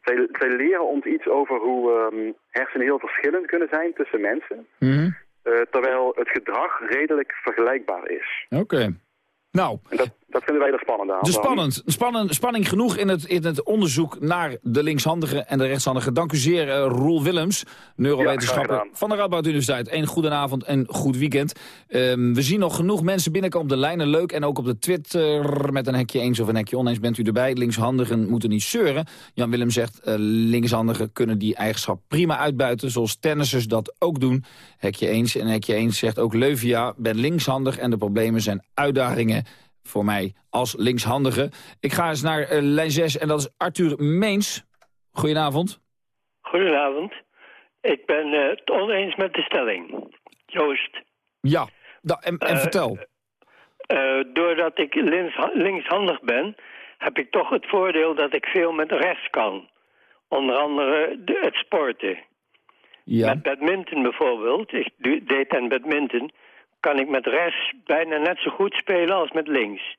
zij, zij leren ons iets over hoe ehm, hersenen heel verschillend kunnen zijn tussen mensen. Mhm. eh, terwijl het gedrag redelijk vergelijkbaar is. Oké. Nou, Dat vinden wij er spannend aan. De spannend, spannend, spanning genoeg in het, in het onderzoek naar de linkshandige en de rechtshandige. Dank u zeer, uh, Roel Willems, neurowetenschapper Ja, van de Radboud Universiteit. Een goedenavond en goed weekend. Ehm, we zien nog genoeg mensen binnenkomen op de lijnen. Leuk en ook op de Twitter met een hekje eens of een hekje oneens bent u erbij. Linkshandigen moeten niet zeuren. Jan Willem zegt, uh, linkshandigen kunnen die eigenschap prima uitbuiten... zoals tennissers dat ook doen. Hekje eens en hekje eens zegt ook Leuvia, ben linkshandig... en de problemen zijn uitdagingen voor mij als linkshandige. Ik ga eens naar uh, lijn 6 en dat is Arthur Meens. Goedenavond. Goedenavond. Ik ben uh, het oneens met de stelling. Joost. Ja, da, en, en Uh, vertel. Doordat ik links, linkshandig ben, heb ik toch het voordeel dat ik veel met rechts kan. Onder andere de, het sporten. Ja. Met badminton bijvoorbeeld, ik deed aan badminton, kan ik met rechts bijna net zo goed spelen als met links.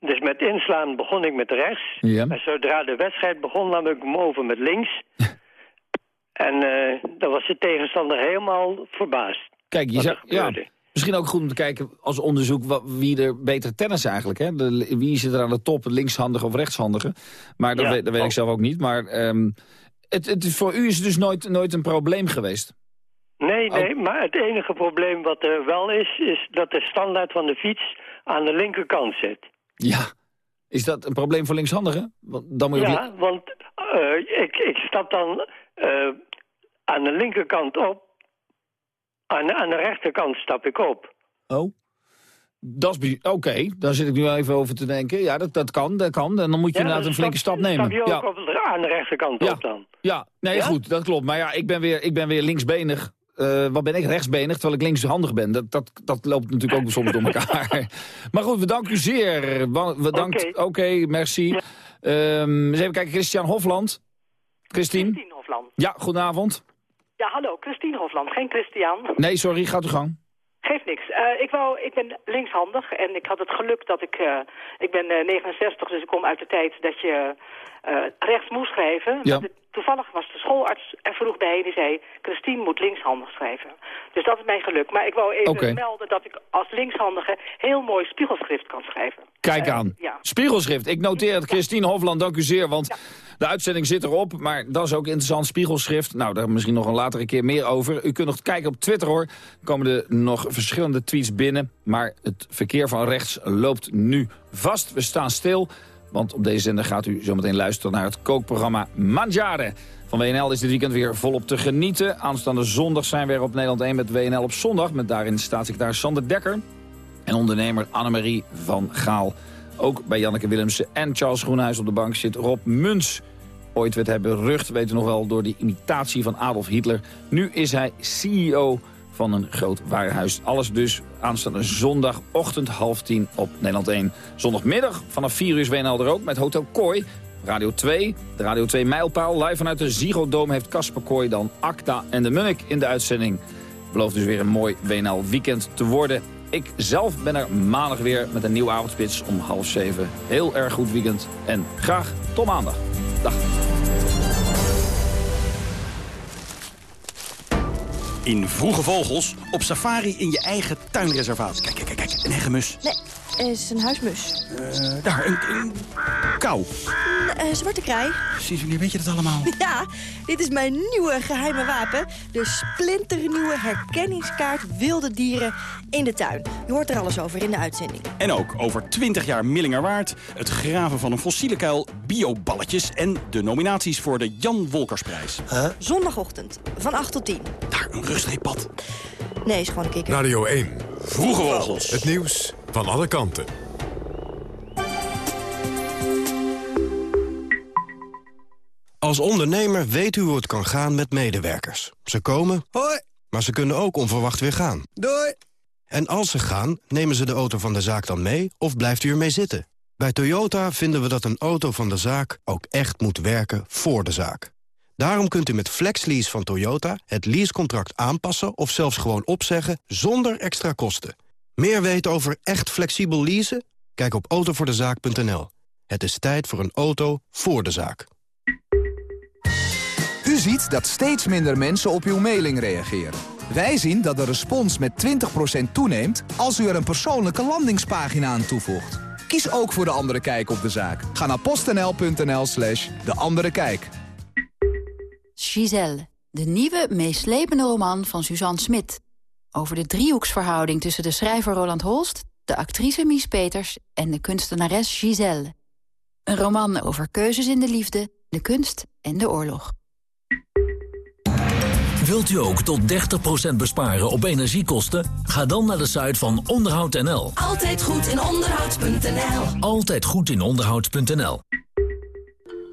Dus met inslaan begon ik met rechts. Ja. Maar zodra de wedstrijd begon, nam ik hem over met links. en eh dan was de tegenstander helemaal verbaasd. Kijk, je er ja, misschien ook goed om te kijken als onderzoek wie er beter tennis eigenlijk. Hè? De, wie zit er aan de top, linkshandige of rechtshandige? Maar dat, Ja. weet, dat weet ik zelf ook niet. Maar ehm, het, het, is- voor u is het dus nooit, nooit een probleem geweest. Nee, nee, maar het enige probleem wat er wel is, is dat de standaard van de fiets aan de linkerkant zit. Ja. Is dat een probleem voor linkshandigen? Want dan moet je Ja, want eh, ik, ik stap dan eh, aan de linkerkant op. Aan, de- aan de rechterkant stap ik op. Oh. Dat is Oké, daar zit ik nu even over te denken. Ja, dat, dat kan, dat kan. En dan moet je Ja, inderdaad een flinke stap- stap nemen. Stap je ook ja. op de- aan de rechterkant Ja. op dan? Ja, nee, Ja? goed, dat klopt. Maar ja, ik ben weer, ik ben weer linksbenig. Eh, wat ben ik? Rechtsbenig, terwijl ik linkshandig ben. Dat, dat, dat loopt natuurlijk ook soms door elkaar. maar goed, we danken u zeer. Wa- We dankt, Oké, merci. Ehm, eens even kijken, Christian Hofland. Christine? Christine Hofland. Ja, goedenavond. Ja, hallo, Christine Hofland, geen Christian. Nee, sorry, gaat uw gang. Geeft niks. Eh, ik, wou, ik ben linkshandig en ik had het geluk dat ik... eh, ik ben eh, 69, dus ik kom uit de tijd dat je eh, rechts moest schrijven. Ja. Toevallig was de schoolarts er vroeg bij die zei... Christine moet linkshandig schrijven. Dus dat is mijn geluk. Maar ik wou even melden dat ik als linkshandige... heel mooi spiegelschrift kan schrijven. Kijk Eh, aan. ja. Spiegelschrift. Ik noteer het. Christine Hofland, dank u zeer. Want de uitzending zit erop. Maar dat is ook interessant. Spiegelschrift. Nou, daar misschien nog een latere keer meer over. U kunt nog kijken op Twitter hoor. Er komen er nog verschillende tweets binnen. Maar het verkeer van rechts loopt nu vast. We staan stil. Want op deze zender gaat u zometeen luisteren naar het kookprogramma Mangiare. Van WNL is dit weekend weer volop te genieten. Aanstaande zondag zijn we weer op Nederland 1 met WNL op zondag. Met daarin staatssecretaris Sander Dekker en ondernemer Annemarie van Gaal. Ook bij Janneke Willemsen en Charles Groenhuis op de bank zit Rob Muns. Ooit werd hij berucht, weet u nog wel, door die imitatie van Adolf Hitler. Nu is hij CEO van een groot warenhuis. Alles dus aanstaande zondagochtend half tien op Nederland 1. Zondagmiddag vanaf 4 uur WNL er ook met Hotel Kooi. Radio 2, de Radio 2 mijlpaal. Live vanuit de Ziggo heeft Casper Kooi dan Acta en de Munnik in de uitzending. Belooft dus weer een mooi WNL weekend te worden. Ik zelf ben er maandag weer met een nieuwe avondspits om half zeven. Heel erg goed weekend en graag tot maandag. Dag. In Vroege Vogels op safari in je eigen tuinreservaat. Kijk, kijk, kijk. Een hegemus. Nee, is een huismus. Eh, daar, een, een kou. Een eh, zwarte kraai. Sinds wanneer weet je dat allemaal? Ja, dit is mijn nieuwe geheime wapen. De splinternieuwe herkenningskaart wilde dieren in de tuin. Je hoort er alles over in de uitzending. En ook over 20 jaar Millingerwaard, het graven van een fossiele kuil, bioballetjes... en de nominaties voor de Jan Wolkersprijs. Zondagochtend, van 8 tot 10. Daar, een rustreeppad. Nee, is gewoon een kikker. Radio 1. Vroege Vogels. Het nieuws van alle kanten. Als ondernemer weet u hoe het kan gaan met medewerkers. Ze komen, hoi, maar ze kunnen ook onverwacht weer gaan. Doei! En als ze gaan, nemen ze de auto van de zaak dan mee of blijft u ermee zitten? Bij Toyota vinden we dat een auto van de zaak ook echt moet werken voor de zaak. Daarom kunt u met FlexLease van Toyota het leasecontract aanpassen... of zelfs gewoon opzeggen zonder extra kosten. Meer weten over echt flexibel leasen? Kijk op autovoordezaak.nl. Het is tijd voor een auto voor de zaak. U ziet dat steeds minder mensen op uw mailing reageren. Wij zien dat de respons met 20% toeneemt als u er een persoonlijke landingspagina aan toevoegt. Kies ook voor De Andere Kijk op de zaak. Ga naar postnl.nl slash De Andere Kijk. Giselle, de nieuwe, meeslepende roman van Suzanne Smit. Over de driehoeksverhouding tussen de schrijver Roland Holst... de actrice Mies Peters en de kunstenares Giselle. Een roman over keuzes in de liefde, de kunst en de oorlog. Wilt u ook tot 30% besparen op energiekosten? Ga dan naar de site van onderhoud.nl. Altijd goed in onderhoud.nl. Altijd goed in onderhoud.nl.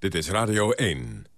Dit is Radio 1.